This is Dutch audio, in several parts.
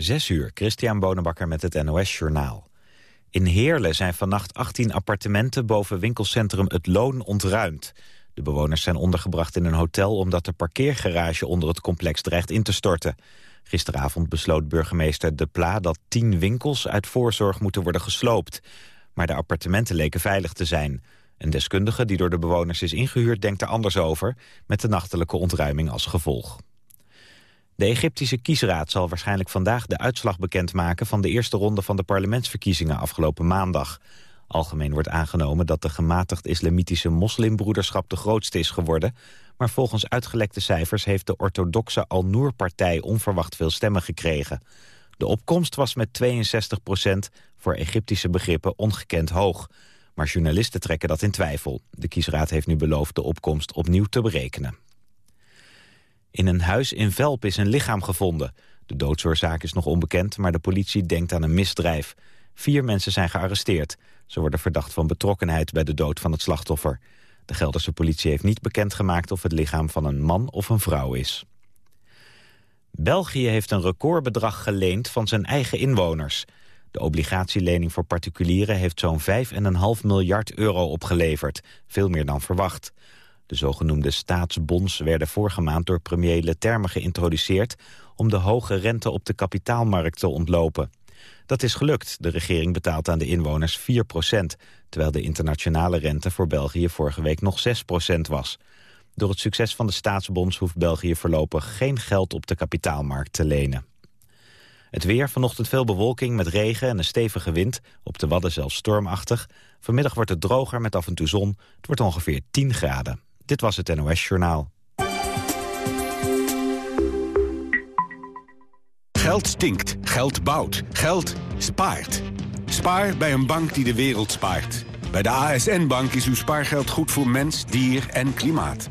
Zes uur, Christian Bonenbakker met het NOS Journaal. In Heerlen zijn vannacht 18 appartementen boven winkelcentrum Het Loon ontruimd. De bewoners zijn ondergebracht in een hotel omdat de parkeergarage onder het complex dreigt in te storten. Gisteravond besloot burgemeester De Pla dat 10 winkels uit voorzorg moeten worden gesloopt. Maar de appartementen leken veilig te zijn. Een deskundige die door de bewoners is ingehuurd denkt er anders over... met de nachtelijke ontruiming als gevolg. De Egyptische kiesraad zal waarschijnlijk vandaag de uitslag bekendmaken... van de eerste ronde van de parlementsverkiezingen afgelopen maandag. Algemeen wordt aangenomen dat de gematigd islamitische moslimbroederschap de grootste is geworden... maar volgens uitgelekte cijfers heeft de orthodoxe Al-Noor-partij onverwacht veel stemmen gekregen. De opkomst was met 62 procent voor Egyptische begrippen ongekend hoog. Maar journalisten trekken dat in twijfel. De kiesraad heeft nu beloofd de opkomst opnieuw te berekenen. In een huis in Velp is een lichaam gevonden. De doodsoorzaak is nog onbekend, maar de politie denkt aan een misdrijf. Vier mensen zijn gearresteerd. Ze worden verdacht van betrokkenheid bij de dood van het slachtoffer. De Gelderse politie heeft niet bekendgemaakt of het lichaam van een man of een vrouw is. België heeft een recordbedrag geleend van zijn eigen inwoners. De obligatielening voor particulieren heeft zo'n 5,5 miljard euro opgeleverd. Veel meer dan verwacht. De zogenoemde staatsbonds werden vorige maand door premier Leterme geïntroduceerd... om de hoge rente op de kapitaalmarkt te ontlopen. Dat is gelukt. De regering betaalt aan de inwoners 4% terwijl de internationale rente voor België vorige week nog 6% was. Door het succes van de staatsbonds hoeft België voorlopig geen geld op de kapitaalmarkt te lenen. Het weer, vanochtend veel bewolking met regen en een stevige wind. Op de Wadden zelfs stormachtig. Vanmiddag wordt het droger met af en toe zon. Het wordt ongeveer 10 graden. Dit was het NOS Journaal. Geld stinkt, geld bouwt, geld spaart. Spaar bij een bank die de wereld spaart. Bij de ASN-bank is uw spaargeld goed voor mens, dier en klimaat.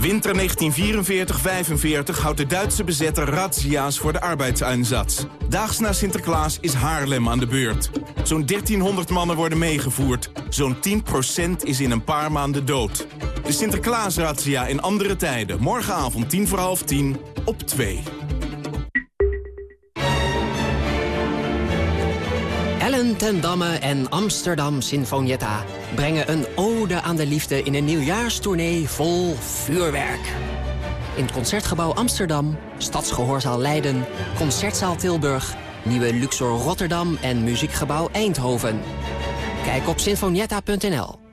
Winter 1944-45 houdt de Duitse bezetter razzia's voor de arbeidseinsatz. Daags na Sinterklaas is Haarlem aan de beurt. Zo'n 1300 mannen worden meegevoerd. Zo'n 10% is in een paar maanden dood. De Sinterklaasrazzia in andere tijden. Morgenavond 10 voor half 10 op 2. Ten Damme en Amsterdam Sinfonietta brengen een ode aan de liefde in een nieuwjaarstournee vol vuurwerk. In Concertgebouw Amsterdam, Stadsgehoorzaal Leiden, Concertzaal Tilburg, Nieuwe Luxor Rotterdam en Muziekgebouw Eindhoven. Kijk op sinfonietta.nl.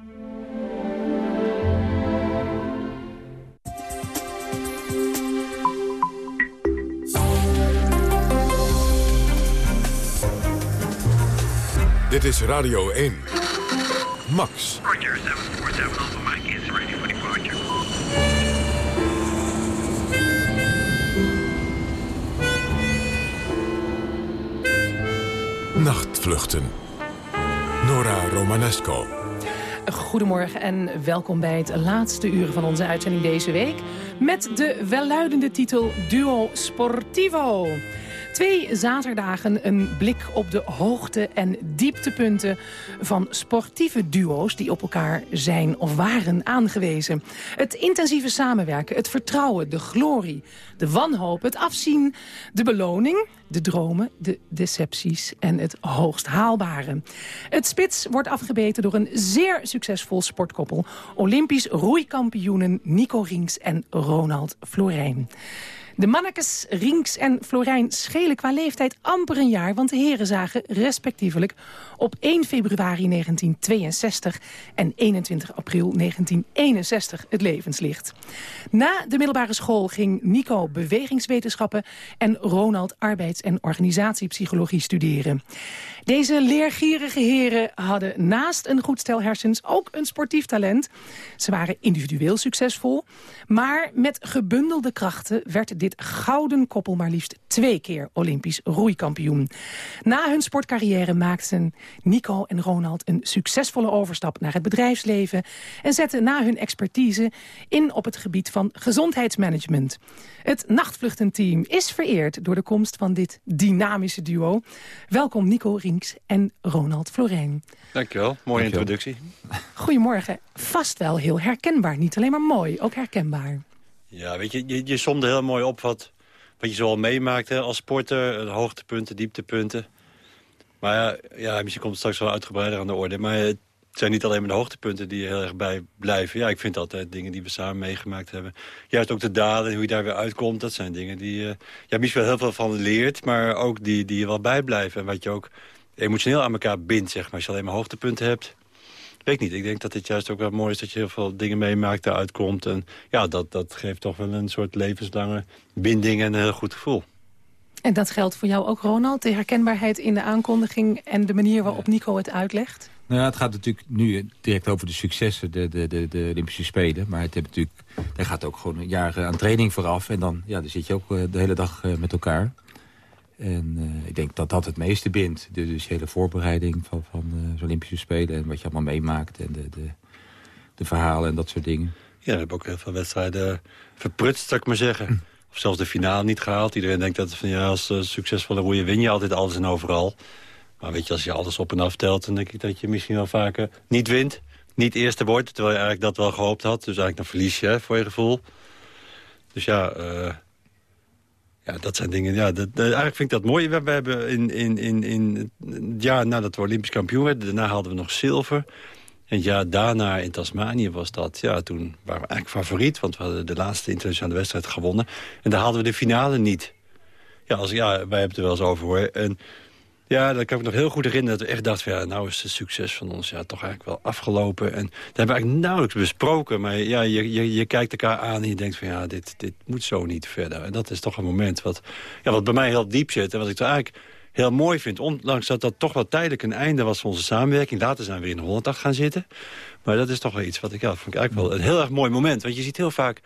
Dit is Radio 1. Max. Roger, 747 Alpha Mike is ready for departure. Nachtvluchten. Nora Romanesco. Goedemorgen en welkom bij het laatste uur van onze uitzending deze week... met de welluidende titel Duo Sportivo. Twee zaterdagen een blik op de hoogte- en dieptepunten van sportieve duo's die op elkaar zijn of waren aangewezen. Het intensieve samenwerken, het vertrouwen, de glorie, de wanhoop, het afzien, de beloning, de dromen, de decepties en het hoogst haalbare. Het spits wordt afgebeten door een zeer succesvol sportkoppel. Olympisch roeikampioenen Nico Rings en Ronald Florijn. De mannekes Rinks en Florijn schelen qua leeftijd amper een jaar... want de heren zagen respectievelijk op 1 februari 1962 en 21 april 1961 het levenslicht. Na de middelbare school ging Nico bewegingswetenschappen... en Ronald arbeids- en organisatiepsychologie studeren. Deze leergierige heren hadden naast een goed stel hersens ook een sportief talent. Ze waren individueel succesvol, maar met gebundelde krachten werd dit dit gouden koppel maar liefst twee keer Olympisch roeikampioen. Na hun sportcarrière maakten Nico en Ronald een succesvolle overstap naar het bedrijfsleven... en zetten na hun expertise in op het gebied van gezondheidsmanagement. Het nachtvluchtenteam is vereerd door de komst van dit dynamische duo. Welkom Nico Rinks en Ronald Florijn. Dankjewel, mooie introductie. Goedemorgen. Vast wel heel herkenbaar. Niet alleen maar mooi, ook herkenbaar. Ja, weet je, je, je somde heel mooi op wat, je zoal meemaakte als sporter. Hoogtepunten, dieptepunten. Maar ja, misschien komt het straks wel uitgebreider aan de orde. Maar het zijn niet alleen maar de hoogtepunten die heel erg bij blijven. Ja, ik vind altijd dingen die we samen meegemaakt hebben. Juist ook de dalen en hoe je daar weer uitkomt. Dat zijn dingen die uh, ja, misschien wel heel veel van leert. Maar ook die, die je wel bijblijven. En wat je ook emotioneel aan elkaar bindt, zeg maar. Als je alleen maar hoogtepunten hebt. Weet niet, ik denk dat het juist ook wel mooi is dat je heel veel dingen meemaakt, eruit komt. En ja, dat, dat geeft toch wel een soort levenslange binding en een heel goed gevoel. En dat geldt voor jou ook, Ronald? De herkenbaarheid in de aankondiging en de manier waarop Nico het uitlegt? Nou ja, het gaat natuurlijk nu direct over de successen, de, de, de, de Olympische Spelen. Maar het heeft natuurlijk, daar gaat ook gewoon een jaar aan training vooraf. En dan, ja, dan zit je ook eh, de hele dag eh, met elkaar. En uh, ik denk dat dat het meeste bindt. Dus, dus de hele voorbereiding van, van uh, de Olympische Spelen... en wat je allemaal meemaakt en de, de, de verhalen en dat soort dingen. Ja, we hebben ook heel veel wedstrijden verprutst, zou ik maar zeggen. Hm. Of zelfs de finale niet gehaald. Iedereen denkt dat van, ja, als uh, succesvolle roeier win je altijd alles en overal. Maar weet je, als je alles op en af telt... dan denk ik dat je misschien wel vaker niet wint. Niet eerste wordt, terwijl je eigenlijk dat wel gehoopt had. Dus eigenlijk dan verlies je, hè, voor je gevoel. Dus ja... Ja, dat zijn dingen. Ja, dat, eigenlijk vind ik dat mooi. We, hebben in, in, in, in het jaar nadat we Olympisch kampioen werden... daarna hadden we nog zilver. En ja, daarna in Tasmanië was dat. Ja, toen waren we eigenlijk favoriet, want we hadden de laatste internationale wedstrijd gewonnen. En daar hadden we de finale niet. Ja, als, ja wij hebben het er wel eens over hoor. En ja, dat kan ik nog heel goed herinneren dat we echt dachten... Ja, nou is het succes van ons ja, toch eigenlijk wel afgelopen. En dat hebben we eigenlijk nauwelijks besproken. Maar ja, je, je, je kijkt elkaar aan en je denkt van... ja, dit, dit moet zo niet verder. En dat is toch een moment wat, ja, wat bij mij heel diep zit. En wat ik eigenlijk heel mooi vind. Ondanks dat dat toch wel tijdelijk een einde was van onze samenwerking. Later zijn we weer in de 108 gaan zitten. Maar dat is toch wel iets wat ik, ja, vond ik eigenlijk wel een heel erg mooi moment. Want je ziet heel vaak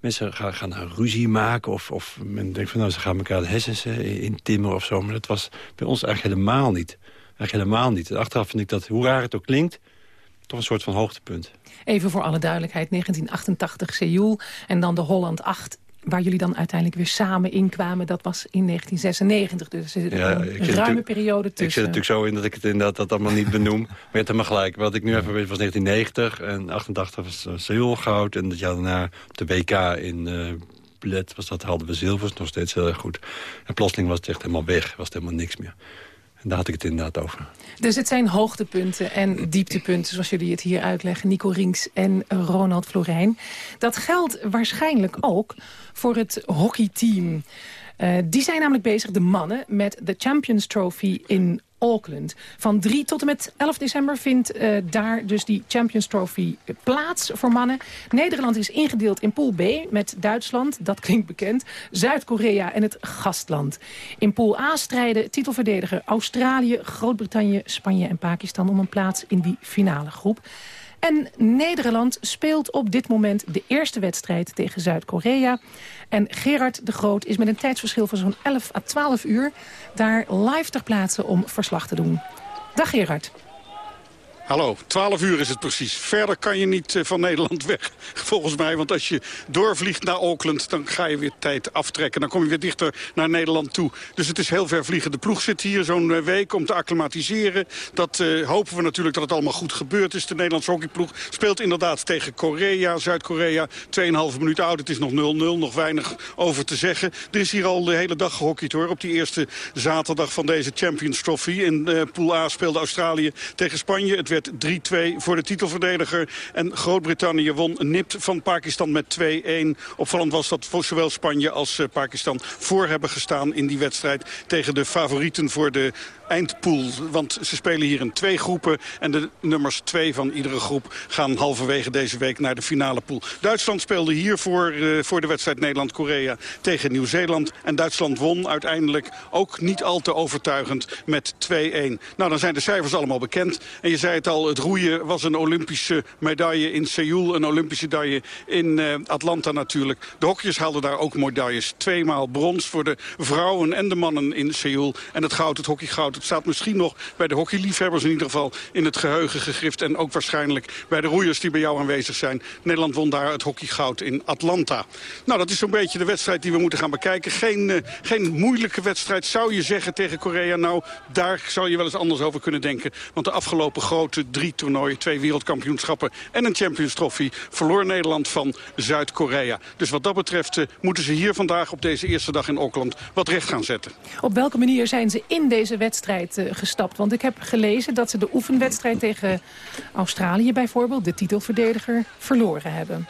mensen gaan, gaan een ruzie maken. Of, of men denkt van nou, ze gaan elkaar de hersens eh, intimmeren of zo. Maar dat was bij ons eigenlijk helemaal niet. Eigenlijk helemaal niet. Achteraf vind ik dat, hoe raar het ook klinkt, toch een soort van hoogtepunt. Even voor alle duidelijkheid, 1988 Seoul en dan de Holland 8 waar jullie dan uiteindelijk weer samen inkwamen, dat was in 1996. Dus er zit ja, een ruime periode tussen. Ik zit natuurlijk zo in dat ik het inderdaad dat allemaal niet benoem. maar je hebt helemaal gelijk. Wat ik nu even weet was 1990 en 88 was uh, Seoul goud. En dat jaar daarna op de WK in uh, Bled was dat, hadden we zilvers, nog steeds heel erg goed. En plotseling was het echt helemaal weg, was het helemaal niks meer. Daar had ik het inderdaad over. Dus het zijn hoogtepunten en dieptepunten, zoals jullie het hier uitleggen. Nico Rinks en Ronald Florijn. Dat geldt waarschijnlijk ook voor het hockeyteam. Uh, die zijn namelijk bezig, de mannen, met de Champions Trophy in Auckland. Van 3 tot en met 11 december vindt uh, daar dus die Champions Trophy plaats voor mannen. Nederland is ingedeeld in Pool B met Duitsland, dat klinkt bekend, Zuid-Korea en het gastland. In Pool A strijden titelverdediger Australië, Groot-Brittannië, Spanje en Pakistan om een plaats in die finale groep. En Nederland speelt op dit moment de eerste wedstrijd tegen Zuid-Korea. En Gerard de Groot is met een tijdsverschil van zo'n 11 à 12 uur... daar live ter plaatse om verslag te doen. Dag Gerard. Hallo, 12 uur is het precies. Verder kan je niet eh, van Nederland weg, volgens mij. Want als je doorvliegt naar Auckland, dan ga je weer tijd aftrekken. Dan kom je weer dichter naar Nederland toe. Dus het is heel ver vliegen. De ploeg zit hier zo'n eh, week om te acclimatiseren. Dat uh, hopen we natuurlijk dat het allemaal goed gebeurd is. De Nederlandse hockeyploeg speelt inderdaad tegen Korea, Zuid-Korea. 2,5 minuten oud, het is nog 0-0, nog weinig over te zeggen. Er is hier al de hele dag gehockeyd hoor. Op die eerste zaterdag van deze Champions Trophy. In Pool A speelde Australië tegen Spanje. Het 3-2 voor de titelverdediger. En Groot-Brittannië won nipt van Pakistan met 2-1. Opvallend was dat zowel Spanje als eh, Pakistan voor hebben gestaan in die wedstrijd... tegen de favorieten voor de eindpool. Want ze spelen hier in twee groepen. En de nummers twee van iedere groep gaan halverwege deze week naar de finale pool. Duitsland speelde hier voor, uh, voor de wedstrijd Nederland-Korea tegen Nieuw-Zeeland. En Duitsland won uiteindelijk ook niet al te overtuigend met 2-1. Nou, dan zijn de cijfers allemaal bekend. En je zei het net al, het roeien was een Olympische medaille in Seoul. Een Olympische medaille in uh, Atlanta natuurlijk. De hockeyers haalden daar ook medailles. Tweemaal brons voor de vrouwen en de mannen in Seoul. En het goud, het hockeygoud, het staat misschien nog bij de hockeyliefhebbers in ieder geval in het geheugen gegrift. En ook waarschijnlijk bij de roeiers die bij jou aanwezig zijn. Nederland won daar het hockeygoud in Atlanta. Nou, dat is zo'n beetje de wedstrijd die we moeten gaan bekijken. Geen, uh, geen moeilijke wedstrijd, zou je zeggen, tegen Korea. Nou, daar zou je wel eens anders over kunnen denken. Want de afgelopen grote drie toernooien, twee wereldkampioenschappen en een Champions Trophy, verloor Nederland van Zuid-Korea. Dus wat dat betreft uh, moeten ze hier vandaag op deze eerste dag in Auckland wat recht gaan zetten. Op welke manier zijn ze in deze wedstrijd uh, gestapt? Want ik heb gelezen dat ze de oefenwedstrijd tegen Australië bijvoorbeeld, de titelverdediger, verloren hebben.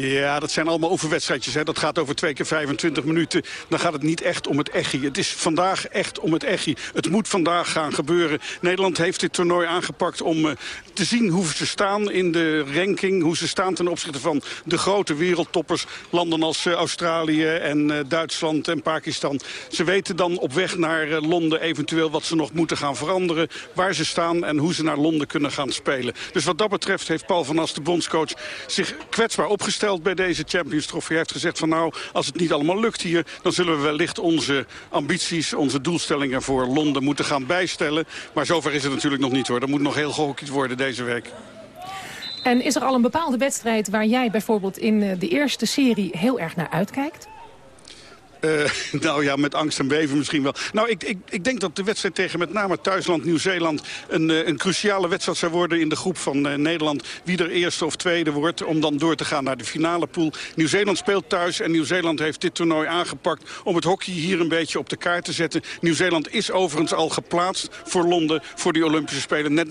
Ja, dat zijn allemaal oefenwedstrijdjes. Hè. Dat gaat over twee keer 25 minuten. Dan gaat het niet echt om het echi. Het is vandaag echt om het echi. Het moet vandaag gaan gebeuren. Nederland heeft dit toernooi aangepakt om uh, te zien hoe ze staan in de ranking. Hoe ze staan ten opzichte van de grote wereldtoppers. Landen als uh, Australië en uh, Duitsland en Pakistan. Ze weten dan op weg naar Londen eventueel wat ze nog moeten gaan veranderen. Waar ze staan en hoe ze naar Londen kunnen gaan spelen. Dus wat dat betreft heeft Paul van As, de bondscoach, zich kwetsbaar opgesteld bij deze Champions Trophy. Heeft gezegd van nou, als het niet allemaal lukt hier... dan zullen we wellicht onze ambities, onze doelstellingen voor Londen moeten gaan bijstellen. Maar zover is het natuurlijk nog niet hoor. Er moet nog heel gehockeyd worden deze week. En is er al een bepaalde wedstrijd waar jij bijvoorbeeld in de eerste serie heel erg naar uitkijkt? Uh, nou ja, met angst en beven misschien wel. Nou, ik, ik, ik denk dat de wedstrijd tegen met name thuisland Nieuw-Zeeland... Een, uh, een cruciale wedstrijd zou worden in de groep van uh, Nederland. Wie er eerste of tweede wordt om dan door te gaan naar de finale pool. Nieuw-Zeeland speelt thuis en Nieuw-Zeeland heeft dit toernooi aangepakt... om het hockey hier een beetje op de kaart te zetten. Nieuw-Zeeland is overigens al geplaatst voor Londen, voor die Olympische Spelen. Net,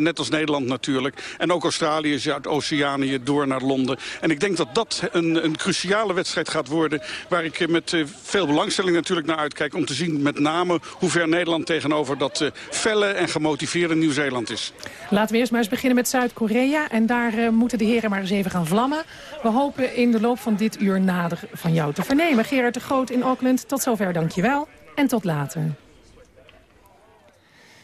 net als Nederland natuurlijk. En ook Australië, Zuid-Oceanië door naar Londen. En ik denk dat dat een, een cruciale wedstrijd gaat worden... waar ik met veel belangstelling natuurlijk naar uitkijk... om te zien met name hoe ver Nederland tegenover dat uh, felle en gemotiveerde Nieuw-Zeeland is. Laten we eerst maar eens beginnen met Zuid-Korea. En daar uh, moeten de heren maar eens even gaan vlammen. We hopen in de loop van dit uur nader van jou te vernemen. Gerard de Groot in Auckland, tot zover dankjewel. En tot later.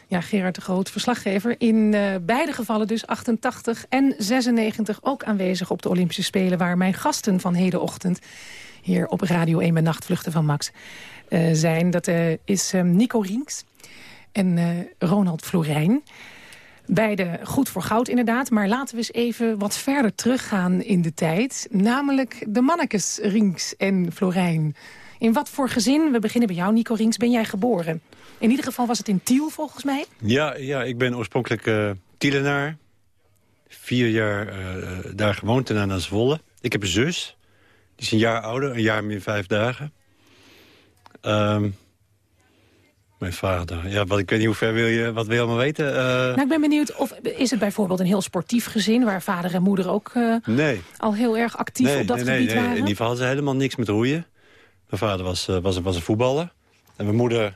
Ja, Gerard de Groot, verslaggever. In uh, beide gevallen dus 88 en 96 ook aanwezig op de Olympische Spelen... waar mijn gasten van hedenochtend hier op Radio 1 bij Nachtvluchten van Max uh, zijn. Dat uh, is um, Nico Rinks en uh, Ronald Florijn. Beide goed voor goud inderdaad, maar laten we eens even wat verder teruggaan in de tijd. Namelijk de mannekes Rinks en Florijn. In wat voor gezin, we beginnen bij jou Nico Rinks, ben jij geboren? In ieder geval was het in Tiel volgens mij? Ja, ja ik ben oorspronkelijk uh, Tielenaar. Vier jaar daar gewoond en naar Zwolle. Ik heb een zus. Die is een jaar ouder, een jaar meer vijf dagen. Um, mijn vader. Ja, wat, ik weet niet hoe ver wil je, wat wil je allemaal weten? Uh... Nou, ik ben benieuwd, of is het bijvoorbeeld een heel sportief gezin... waar vader en moeder ook uh, nee. al heel erg actief nee, op dat nee, gebied nee, waren? In ieder geval hadden ze helemaal niks met roeien. Mijn vader was, uh, was, was een voetballer. En mijn moeder,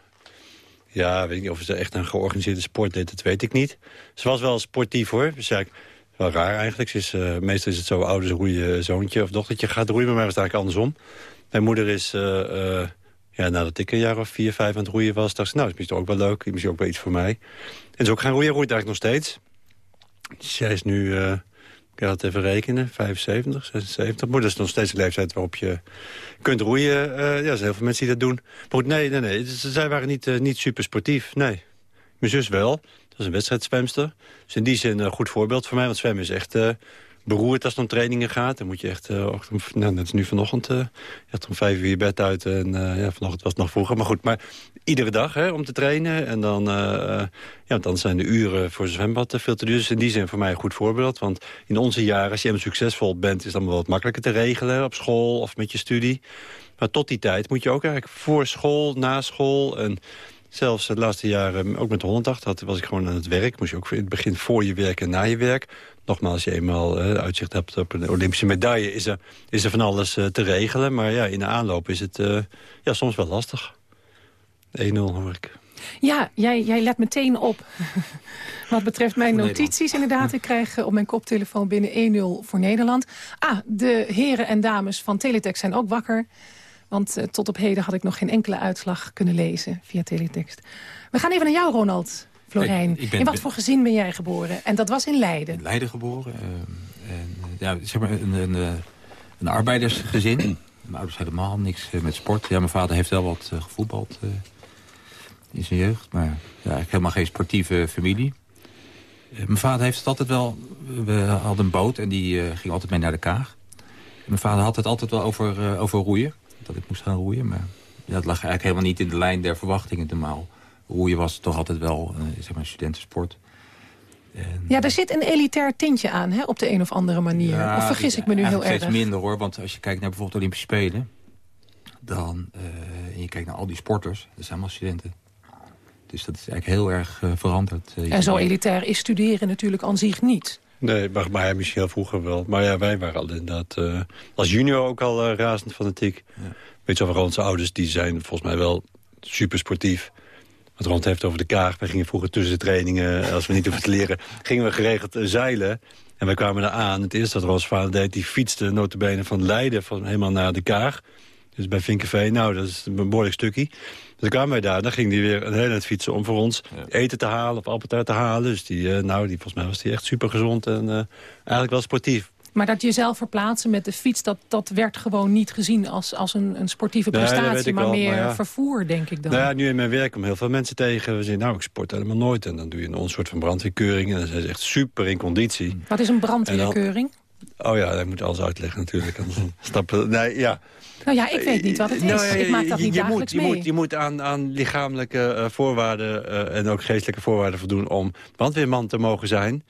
ja, weet niet of ze echt een georganiseerde sport deed, dat weet ik niet. Ze was wel sportief hoor. Dus ja, wel raar eigenlijk. Is, uh, meestal is het zo, ouders roeien zoontje of dochtertje gaat roeien. Maar mij was het eigenlijk andersom. Mijn moeder is, uh, ja, nadat ik een jaar of vier, vijf aan het roeien was... dacht ze, nou, is ook wel leuk. Misschien ook wel iets voor mij. En ze ook gaan roeien. roeit eigenlijk nog steeds. Zij is nu, ik ga het even rekenen, 75, 76. Maar dat is nog steeds de leeftijd waarop je kunt roeien. Ja, er zijn heel veel mensen die dat doen. Maar goed, nee, nee, nee. Zij waren niet, niet super sportief, nee. Mijn zus wel. Dat is een wedstrijdzwemster. Dus in die zin een goed voorbeeld voor mij. Want zwemmen is echt uh, beroerd als het om trainingen gaat. Dan moet je echt, uh, nou, net nu vanochtend, echt om vijf uur je bed uit. En ja, vanochtend was het nog vroeger. Maar goed, maar iedere dag hè, om te trainen. En dan, ja, dan zijn de uren voor zwembad veel te duur. Dus in die zin voor mij een goed voorbeeld. Want in onze jaren, als je helemaal succesvol bent... is het allemaal wat makkelijker te regelen op school of met je studie. Maar tot die tijd moet je ook eigenlijk voor school, na school... en Zelfs de laatste jaren, ook met de 108, was ik gewoon aan het werk. Moest je ook in het begin voor je werk en na je werk. Nogmaals, als je eenmaal uh, uitzicht hebt op een Olympische medaille... is er, is er van alles uh, te regelen. Maar ja, in de aanloop is het uh, ja, soms wel lastig. 1-0 hoor ik. Ja, jij, jij let meteen op. Wat betreft mijn notities inderdaad. Ik krijg op mijn koptelefoon binnen 1-0 voor Nederland. Ah, de heren en dames van Teletext zijn ook wakker. Want uh, tot op heden had ik nog geen enkele uitslag kunnen lezen via teletext. We gaan even naar jou, Ronald. Florijn, ben- in wat voor gezin ben jij geboren? En dat was in Leiden. in Leiden geboren. eh, en, eh, ja, zeg maar een, een, eh, een arbeidersgezin. Mijn ouders helemaal niks eh, met sport. Ja, mijn vader heeft wel wat eh, gevoetbald eh, in zijn jeugd. Maar ja, helemaal geen sportieve familie. Eh, mijn vader heeft het altijd wel... We hadden een boot en die eh, ging altijd mee naar de Kaag. En mijn vader had het altijd wel over, eh, over roeien. Dat ik moest gaan roeien. Maar ja, dat lag eigenlijk helemaal niet in de lijn der verwachtingen. Normaal roeien was toch altijd wel eh, zeg maar een studentensport. En, Ja, er zit een elitair tintje aan, hè, op de een of andere manier. ja, of vergis ik me nu heel erg? steeds minder hoor, want als je kijkt naar bijvoorbeeld Olympische Spelen... dan, eh, en je kijkt naar al die sporters, dat zijn allemaal studenten. Dus dat is eigenlijk heel erg eh, veranderd. En zo elitair is studeren natuurlijk aan zich niet. Nee, maar, maar ja, misschien heel vroeger wel. Maar ja, wij waren al inderdaad eh, als junior ook al eh, razend fanatiek. Weet je wel, onze ouders die zijn volgens mij wel super sportief. Wat Rond heeft over de kaag. Wij gingen vroeger tussen de trainingen, als we niet hoeven te leren... gingen we geregeld eh, zeilen. En wij kwamen daar aan. Het eerste wat Roos vader deed, die fietste notabene van Leiden... Van, helemaal naar de kaag. Dus bij Vinkenveen, nou, dat is een behoorlijk stukje. Dus kwamen wij daar, dan ging die weer een hele tijd fietsen... om voor ons eten te halen of appeltaart te halen. Dus die, eh, nou, die, volgens mij was die echt super gezond en eh, eigenlijk wel sportief. Maar dat jezelf verplaatsen met de fiets, dat, dat werd gewoon niet gezien als, als een, een sportieve dat prestatie, maar wel, meer maar ja. vervoer, denk ik dan. Nou ja, nu in mijn werk komen heel veel mensen tegen. We zeggen, nou, ik sport helemaal nooit. En dan doe je een soort van brandweerkeuring. En dan zijn ze echt super in conditie. Wat is een brandweerkeuring? Oh ja, ik moet alles uitleggen natuurlijk. Stappen, nee, ja. Nou ja, ik weet niet wat het is. Nou ik maak dat je- niet je dagelijks moet, je mee. Moet, je moet aan, aan lichamelijke eh, voorwaarden eh, en ook geestelijke voorwaarden voldoen... om brandweerman te mogen zijn.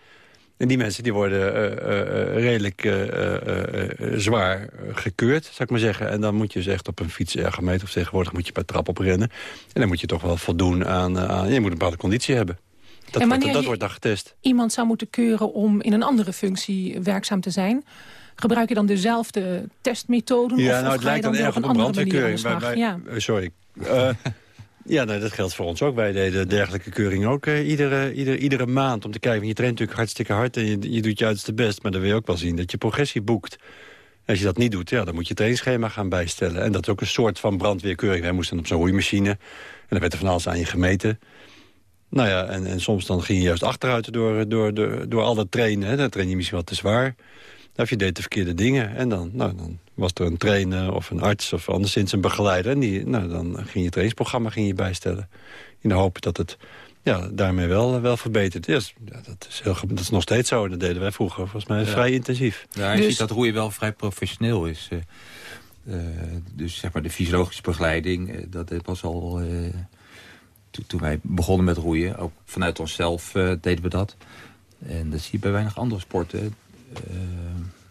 En die mensen die worden eh, eh, eh, redelijk eh, eh, eh, zwaar eh, gekeurd, zou ik maar zeggen. En dan moet je dus echt op een fiets ergometer... of tegenwoordig moet je per trap oprennen. En dan moet je toch wel voldoen aan... eh, aan je moet een bepaalde conditie hebben. Dat, En je- wordt dan getest. Iemand zou moeten keuren om in een andere functie werkzaam te zijn. Gebruik je dan dezelfde testmethoden? Ja, of, nou, het lijkt dan dan erg op een brandweerkeuring. Ja. eh, sorry. Eh, ja, nee, dat geldt voor ons ook. Wij deden dergelijke keuring ook eh, iedere, iedere, iedere maand. Om te kijken, want je traint natuurlijk hartstikke hard en je, je doet je uiterste best. Maar dan wil je ook wel zien dat je progressie boekt. Als je dat niet doet, ja, dan moet je het gaan bijstellen. En dat is ook een soort van brandweerkeuring. Wij moesten op zo'n roeimachine. En dan werd er van alles aan je gemeten. Nou ja, en, en soms dan ging je juist achteruit door, door, door, door al dat trainen. Hè. Dan train je misschien wat te zwaar. Of je deed de verkeerde dingen. En dan, nou, dan was er een trainer of een arts of anderszins een begeleider. En die, nou, dan ging je het trainingsprogramma ging je bijstellen. In de hoop dat het ja, daarmee wel, wel verbetert. Ja, ja, dat, is heel, dat is nog steeds zo. Dat deden wij vroeger volgens mij Ja. vrij intensief. Ja, je Dus- ziet dat roeien wel vrij professioneel is. eh. Eh, dus zeg maar de fysiologische begeleiding, eh, dat was al... eh, to- toen wij begonnen met roeien, ook vanuit onszelf eh, deden we dat. En dat zie je bij weinig andere sporten. Eh,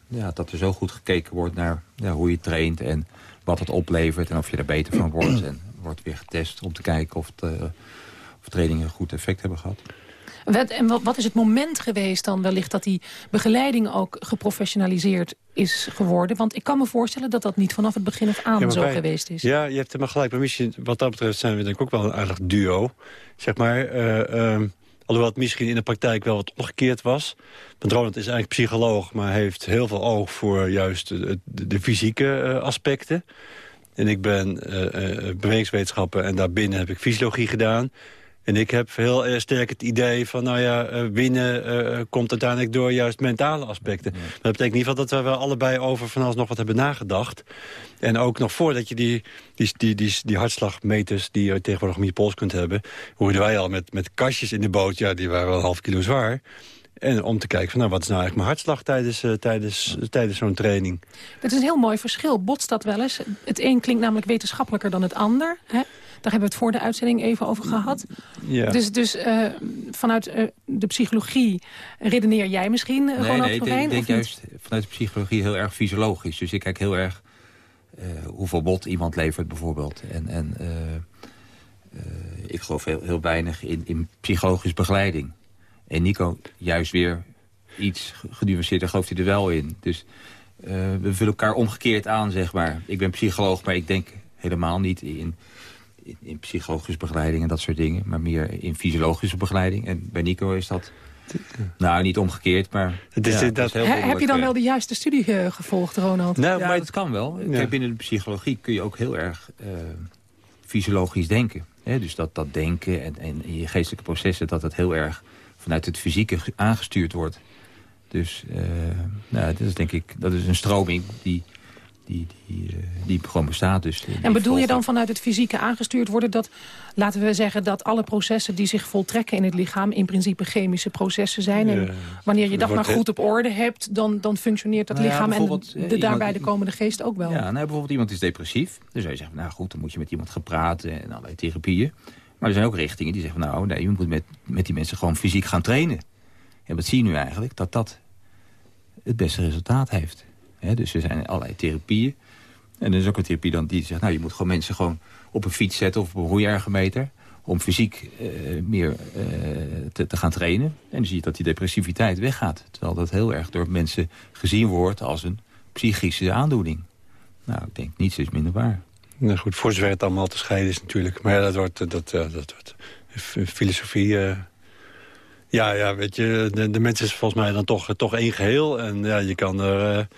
ja, dat er zo goed gekeken wordt naar ja, hoe je traint en wat het oplevert... en of je er beter van wordt. En wordt weer getest om te kijken of, het, of trainingen een goed effect hebben gehad. Wat, en wat, is het moment geweest dan wellicht dat die begeleiding ook geprofessionaliseerd is geworden? Want ik kan me voorstellen dat dat niet vanaf het begin af aan Ja, zo wij- geweest is. Ja, je hebt helemaal gelijk. Maar misschien, wat dat betreft zijn we denk ik ook wel een aardig duo. Zeg maar, eh, ehm, alhoewel het misschien in de praktijk wel wat omgekeerd was. Want Ronald is eigenlijk psycholoog, maar heeft heel veel oog voor juist de, fysieke eh, aspecten. En ik ben eh, eh, bewegingswetenschapper en daarbinnen heb ik fysiologie gedaan. En ik heb heel erg sterk het idee van, nou ja, eh, winnen eh, komt uiteindelijk door juist mentale aspecten. Maar dat betekent in ieder geval dat we wel allebei over van alles nog wat hebben nagedacht. En ook nog voordat je die, die, die, die, die hartslagmeters die je tegenwoordig om je pols kunt hebben... hoorden wij al met, met kastjes in de boot, ja, die waren wel een half kilo zwaar. En om te kijken van, nou, wat is nou eigenlijk mijn hartslag tijdens, eh, tijdens, tijdens zo'n training? Het is een heel mooi verschil. Botst dat wel eens? Het een klinkt namelijk wetenschappelijker dan het ander. Hè? Daar hebben we het voor de uitzending even over gehad. Ja. Dus, dus eh, vanuit eh, de psychologie redeneer jij misschien, Nee, Ronald nee, ik denk, juist vanuit de psychologie heel erg fysiologisch. Dus ik kijk heel erg eh, hoeveel bot iemand levert bijvoorbeeld. En, en eh, eh, ik geloof heel, heel weinig in, in psychologische begeleiding. En Nico juist weer iets genuanceerder gelooft hij er wel in. Dus eh, we vullen elkaar omgekeerd aan, zeg maar. Ik ben psycholoog, maar ik denk helemaal niet in, in, in psychologische begeleiding en dat soort dingen. Maar meer in fysiologische begeleiding. En bij Nico is dat... Nou, niet omgekeerd, maar... Het is ja, inderdaad- is heel Hè, heb je dan wel de juiste studie gevolgd, Ronald? Nou, Ja, maar dat kan wel. Ja. Kijk, binnen de psychologie kun je ook heel erg... eh, fysiologisch denken. Hè? Dus dat, dat denken en, en je geestelijke processen... dat het heel erg vanuit het fysieke aangestuurd wordt. Dus uh, nou, dat is denk ik dat is een stroming die, die, die, uh, die gewoon bestaat. Dus en bedoel je dan vanuit het fysieke aangestuurd worden... dat, laten we zeggen, dat alle processen die zich voltrekken in het lichaam... in principe chemische processen zijn? En wanneer je dat maar goed op orde hebt... dan, dan functioneert dat nou ja, lichaam en de iemand, daarbij de komende geest ook wel. Ja, nou, bijvoorbeeld iemand is depressief. Dan zou je zeggen, nou goed, dan moet je met iemand gaan praten... en allerlei therapieën. Maar er zijn ook richtingen die zeggen... nou, nee, je moet met, met die mensen gewoon fysiek gaan trainen. En wat zie je nu eigenlijk? Dat dat het beste resultaat heeft. He, dus er zijn allerlei therapieën. En er is ook een therapie dan die zegt... nou, je moet gewoon mensen gewoon op een fiets zetten of op een roeiergometer... om fysiek uh, meer uh, te, te, gaan trainen. En dan zie je dat die depressiviteit weggaat. Terwijl dat heel erg door mensen gezien wordt als een psychische aandoening. Nou, ik denk niets is minder waar. Nou goed, voor zover het allemaal te scheiden is natuurlijk. Maar ja, dat wordt, dat, dat, dat wordt filosofie... Uh, ja, ja, weet je, de, de mens is volgens mij dan toch, toch één geheel. En ja, je kan er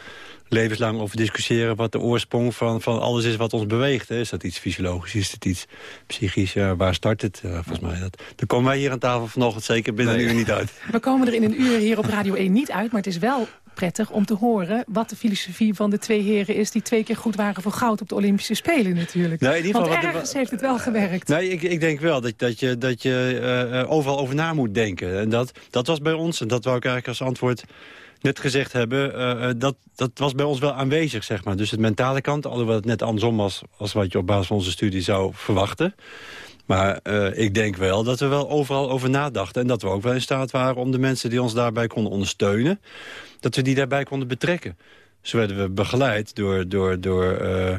levenslang over discussiëren... wat de oorsprong van, van alles is wat ons beweegt. Hè. Is dat iets fysiologisch? Is het iets psychisch? Waar start het? Uh, volgens mij dat. Daar komen wij hier aan tafel vanochtend zeker binnen nee. een uur niet uit. We komen er in een uur hier op Radio 1 niet uit, maar het is wel prettig om te horen wat de filosofie van de twee heren is... die twee keer goed waren voor goud op de Olympische Spelen natuurlijk. Nee, in ieder geval, Want ergens heeft het wel gewerkt. Nee, ik, ik denk wel dat, dat je, dat je uh, overal over na moet denken. En dat, dat was bij ons, en dat wou ik eigenlijk als antwoord net gezegd hebben... Uh, dat, dat was bij ons wel aanwezig, zeg maar. Dus het mentale kant, alhoewel het net andersom was... als wat je op basis van onze studie zou verwachten... Maar uh, ik denk wel dat we wel overal over nadachten. En dat we ook wel in staat waren om de mensen die ons daarbij konden ondersteunen... dat we die daarbij konden betrekken. Zo werden we begeleid door, door, door, uh,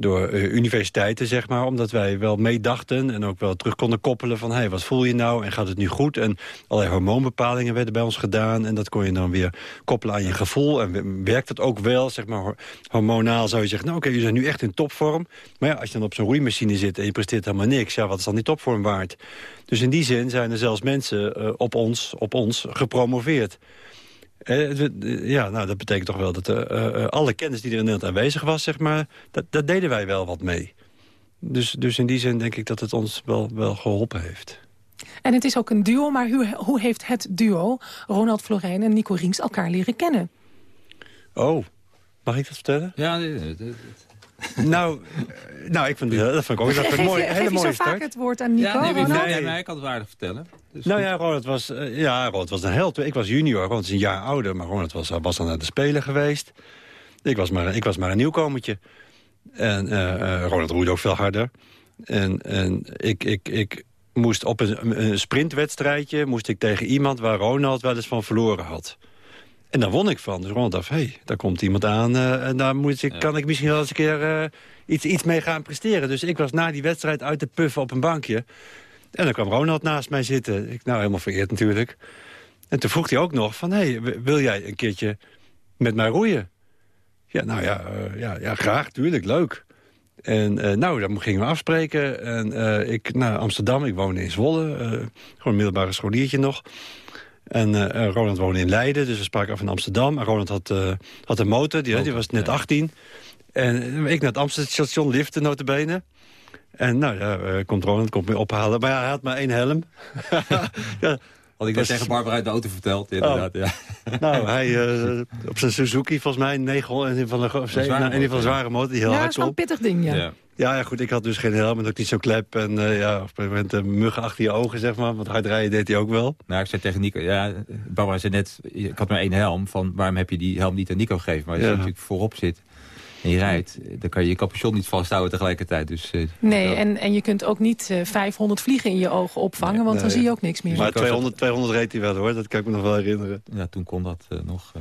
door uh, universiteiten, zeg maar. Omdat wij wel meedachten en ook wel terug konden koppelen van... hé, hey, wat voel je nou en gaat het nu goed? En allerlei hormoonbepalingen werden bij ons gedaan. En dat kon je dan weer koppelen aan je gevoel. En werkt het ook wel, zeg maar, hormonaal zou je zeggen... nou oké, je zijn nu echt in topvorm. Maar ja, als je dan op zo'n roeimachine zit en je presteert helemaal niks... ja, wat is dan die topvorm waard? Dus in die zin zijn er zelfs mensen uh, op, ons, op ons gepromoveerd. Uh, ja, nou, dat betekent toch wel dat uh, uh, alle kennis die er in Nederland aanwezig was, zeg maar, dat, dat deden wij wel wat mee. Dus, dus in die zin denk ik dat het ons wel, wel geholpen heeft. En het is ook een duo, maar hoe, hoe heeft het duo, Ronald Florijn en Nico Rings, elkaar leren kennen? Oh, mag ik dat vertellen? Ja, nee, nee, nou, nou, ik vind, dat vond ik ook dat een mooi, geef, hele mooie zo vaak het woord aan Nico, ja, nee, Ronald? Nee, nee, ik kan het waardig vertellen. Dus nou ja, Ronald was, uh, ja, Ronald was een held. Ik was junior, Ronald is een jaar ouder, maar Ronald was, was dan naar de Spelen geweest. Ik was maar, ik was maar een nieuwkomertje. En uh, uh, Ronald roeide ook veel harder. En, en ik, ik, ik moest op een, een sprintwedstrijdje moest ik tegen iemand waar Ronald wel eens van verloren had. En daar won ik van. Dus Ronald dacht, hé, hey, daar komt iemand aan. Uh, en daar moet ik, ja. kan ik misschien wel eens een keer uh, iets, iets mee gaan presteren. Dus ik was na die wedstrijd uit de puffen op een bankje. En dan kwam Ronald naast mij zitten. Ik, nou, helemaal vereerd natuurlijk. En toen vroeg hij ook nog van, hé, hey, wil jij een keertje met mij roeien? Ja, nou ja, uh, ja, ja graag, tuurlijk, leuk. En nou, dan gingen we afspreken. En ik naar Amsterdam, ik woonde in Zwolle. gewoon een middelbare scholiertje nog. En uh, Roland woonde in Leiden, dus we spraken af in Amsterdam. En Roland had, uh, had een motor, die, die was net ja. 18. En ik naar het Amsterdam liften, notabene. En nou, ja, komt Roland, komt me ophalen. Maar ja, hij had maar één helm. ja, had ik net tegen Barbara uit de auto verteld, inderdaad. Oh. Ja. Nou, hij uh, op zijn Suzuki, volgens mij, 900, van de, een, nou, in ieder geval zware motor, die heel ja, hard dat een pittig ding, ja. ja. Ja, ja, goed, ik had dus geen helm en ook niet zo'n klep. En uh, ja, op een moment uh, muggen achter je ogen, zeg maar. Want hard rijden deed hij ook wel. Nou, ik zei tegen Nico, ja, Barbara zei net, ik had maar één helm. Van waarom heb je die helm niet aan Nico gegeven? Maar als ja. je natuurlijk voorop zit en je rijdt, dan kan je je capuchon niet vasthouden tegelijkertijd. Dus, uh, nee, en, en je kunt ook niet 500 vliegen in je ogen opvangen, nee, want nee. dan zie je ook niks meer. Maar 200, 200 reed hij wel hoor, dat kan ik me nog wel herinneren. Ja, toen kon dat nog.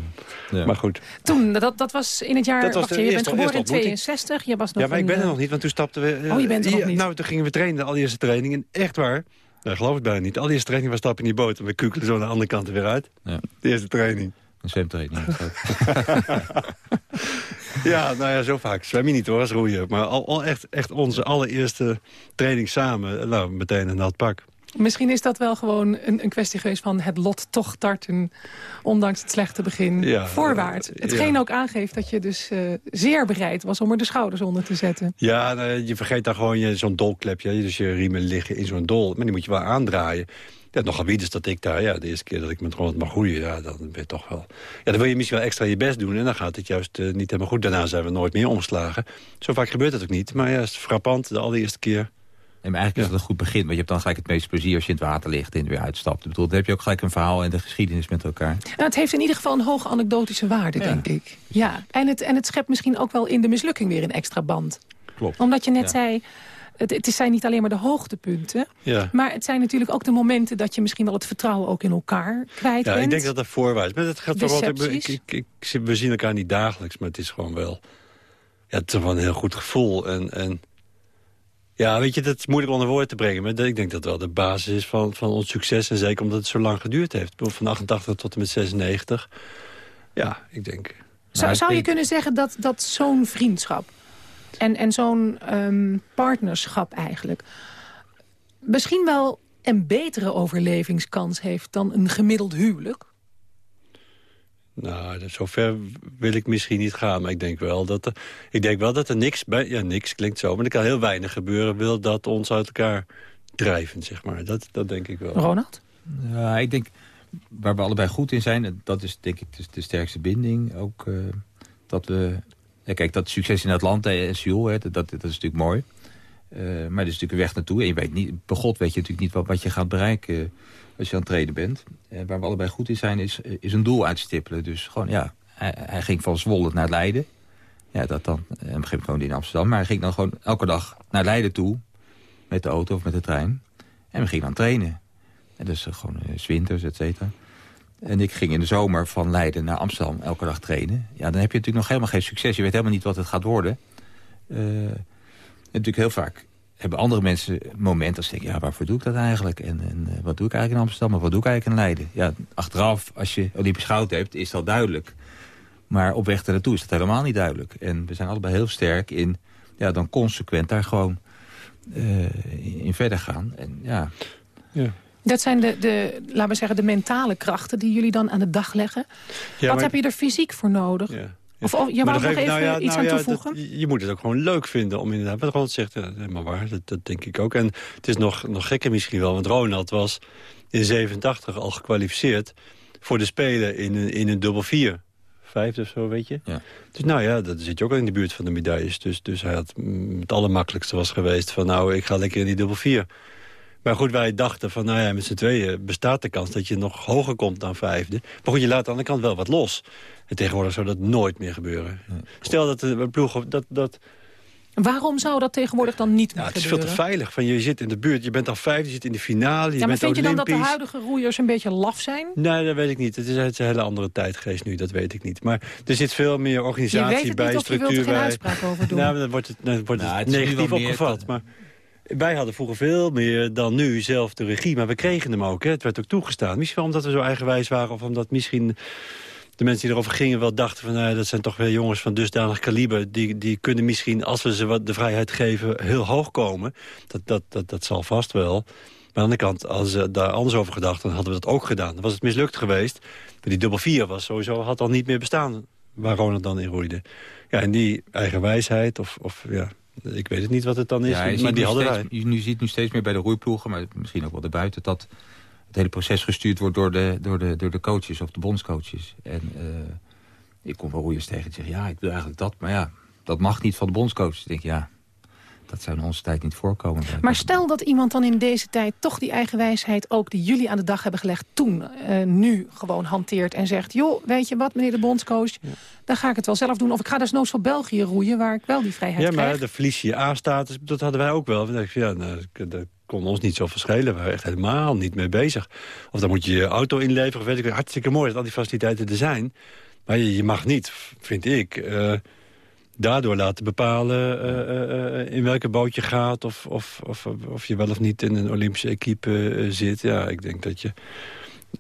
ja. Maar goed. Toen, dat, dat was in het jaar, dat wacht, je, je bent geboren in 62, je was nog Ja, maar een, ik ben er nog niet, want toen stapten we... oh, je bent er nog niet. Nou, toen gingen we trainen, de allereerste training, en echt waar... Nou, geloof het bijna niet. De allereerste training was stappen in die boot en we kukelen zo aan de andere kant er weer uit. Ja. De eerste training. Een zwemtraining. ja, nou ja, zo vaak. Zwem je niet hoor, als roeien. Maar al, al echt, echt onze allereerste training samen. Nou, meteen een nat pak. Misschien is dat wel gewoon een, een kwestie geweest van het lot toch tarten... ondanks het slechte begin Ja, voorwaarts. eh, Hetgeen ja. ook aangeeft dat je dus eh, zeer bereid was... om er de schouders onder te zetten. Ja, nou, je vergeet dan gewoon je- zo'n dolklepje. Dus je riemen liggen in zo'n dol. Maar die moet je wel aandraaien. Ja, nogal wie is dat ik daar, ja, de eerste keer dat ik met Ronald mag groeien, ja, dan ben je toch wel... Ja, dan wil je misschien wel extra je best doen en dan gaat het juist eh, niet helemaal goed. Daarna zijn we nooit meer omgeslagen. Zo vaak gebeurt het ook niet, maar ja, het is frappant, de allereerste keer. En eigenlijk is het een goed begin, want je hebt dan gelijk het meeste plezier als je in het water ligt en er weer uitstapt. Ik bedoel, dan heb je ook gelijk een verhaal en de geschiedenis met elkaar. Nou, het heeft in ieder geval een hoge anekdotische waarde, Ja. denk ik. Ja, en het, en het schept misschien ook wel in de mislukking weer een extra band. Klopt. Omdat je net Ja. zei, het, het zijn niet alleen maar de hoogtepunten... Ja. maar het zijn natuurlijk ook de momenten dat je misschien wel het vertrouwen ook in elkaar kwijt Ja, bent. ik denk dat dat voorwaarts. Maar dat gaat Decepties. ik, ik, ik- we zien elkaar niet dagelijks, maar het is gewoon wel. Ja, het is wel een heel goed gevoel. En, en ja, weet je, dat is moeilijk onder woorden te brengen. Maar ik denk dat wel de basis is van, van ons succes. En zeker omdat het zo lang geduurd heeft. Van 88 tot en met 96. Ja, ik denk. Zou, zou je ik- kunnen zeggen dat, dat zo'n vriendschap en, en zo'n ehm, partnerschap eigenlijk... misschien wel een betere overlevingskans heeft dan een gemiddeld huwelijk? Nou, dat- zover wil ik misschien niet gaan. Maar ik denk wel dat er, ik denk wel dat er niks bij... Ja, niks klinkt zo. Maar er kan heel weinig gebeuren. Wil dat ons uit elkaar drijven, zeg maar. Dat, dat denk ik wel. Ronald? Ja, ik denk, waar we allebei goed in zijn, en dat is denk ik de, de sterkste binding. Ook eh, dat we, ja, kijk, dat succes in Atlanta en Seoul, hè, dat, dat is natuurlijk mooi. Eh, maar er is natuurlijk een weg naartoe. En je weet niet, bij God weet je natuurlijk niet wat, wat je gaat bereiken als je aan het treden bent. Eh, waar we allebei goed in zijn, is, is een doel uitstippelen. Dus gewoon, ja, hij, ging van Zwolle naar Leiden. Ja, dat dan, eh, op een gegeven moment in Amsterdam. Maar hij ging dan gewoon elke dag naar Leiden toe. Met de auto of met de trein. En we gingen dan trainen. En dus eh, gewoon eh, 's winters, et cetera. En ik ging in de zomer van Leiden naar Amsterdam elke dag trainen. Ja, dan heb je natuurlijk nog helemaal geen succes. Je weet helemaal niet wat het gaat worden. Eh, en natuurlijk heel vaak hebben andere mensen momenten als ze denken... ja, waarvoor doe ik dat eigenlijk? En, en eh, wat doe ik eigenlijk in Amsterdam? En wat doe ik eigenlijk in Leiden? Ja, achteraf, als je Olympisch goud hebt, is dat duidelijk. Maar op weg naartoe is dat helemaal niet duidelijk. En we zijn allebei heel sterk in... ja, dan consequent daar gewoon eh, in verder gaan. En ja, Ja. Dat zijn de, de, laten we zeggen, de mentale krachten die jullie dan aan de dag leggen. Ja, Wat maar- heb je er fysiek voor nodig? Ja. Of je Maar wou nog even- even nou ja, iets nou aan ja, toevoegen? dat- je moet het ook gewoon leuk vinden om inderdaad... Wat Ronald zegt, ja, helemaal waar, dat, dat denk ik ook. En het is nog, nog gekker misschien wel, want Ronald was in 87 al gekwalificeerd... voor de Spelen in een, in een dubbel vier. Vijfde of zo, weet je. Ja. Dus nou ja, dan zit je ook al in de buurt van de medailles. Dus, dus hij had, mm, het allermakkelijkste was geweest van... nou, ik ga lekker in die dubbel vier. Maar goed, wij dachten van, nou ja, met z'n tweeën bestaat de kans... dat je nog hoger komt dan vijfde. Maar goed, je laat aan de andere kant wel wat los. En tegenwoordig zou dat nooit meer gebeuren. Stel dat de ploeg... Dat, dat, Waarom zou dat tegenwoordig dan niet meer ja, het is veel te veilig. Van, je zit in de buurt, je bent al vijfde, je zit in de finale... Je ja, maar bent vind je dan dat de huidige roeiers een beetje laf zijn? Nee, dat weet ik niet. Het is, het is een hele andere tijdgeest nu, dat weet ik niet. Maar er zit veel meer Je organisatie weet het bij, niet of je wilt structuur er geen bij. uitspraak over doen. Nou, dan wordt het, dan wordt Nou, het het is nu negatief opgevat. te- Maar wij hadden vroeger veel meer dan nu zelf de regie. Maar we kregen hem ook. Hè. Het werd ook toegestaan. Misschien wel omdat we zo eigenwijs waren. Of omdat misschien de mensen die erover gingen wel dachten... van nou, dat zijn toch weer jongens van dusdanig kaliber. Die, die kunnen misschien, als we ze wat de vrijheid geven, heel hoog komen. Dat, dat, dat, dat zal vast wel. Maar aan de andere kant, als ze daar anders over gedacht... dan hadden we dat ook gedaan. Dan was het mislukt geweest. Die dubbel vier was sowieso, had al niet meer bestaan... waar Ronald dan in roeide. Ja, en die eigenwijsheid, of, of ja, ik weet het niet wat het dan is, Ja, je maar ziet die nu hadden steeds, wij. Je nu ziet nu steeds meer bij de roeiploegen, maar misschien ook wel daarbuiten... dat het hele proces gestuurd wordt door de, door de, door de coaches of de bondscoaches. En eh, ik kom wel roeiers tegen die zeggen, ja, ik wil eigenlijk dat. Maar ja, dat mag niet van de bondscoaches. Ik denk, ja, dat zou in onze tijd niet voorkomen. Maar stel dat iemand dan in deze tijd toch die eigen wijsheid... ook die jullie aan de dag hebben gelegd toen, eh, nu gewoon hanteert en zegt... joh, weet je wat, meneer de bondscoach, dan ga ik het wel zelf doen. Of ik ga desnoods voor België roeien, waar ik wel die vrijheid Ja, krijg. maar de verlies je A-status, dat hadden wij ook wel. Ja, nou, dat kon ons niet zo verschillen. We waren echt helemaal niet mee bezig. Of dan moet je je auto inleveren. Weet ik, hartstikke mooi dat al die faciliteiten er zijn. Maar je, je mag niet, vind ik, eh, daardoor laten bepalen eh, eh, eh, in welke boot je gaat... Of, of, of, of je wel of niet in een Olympische equipe zit. Ja, ik denk dat je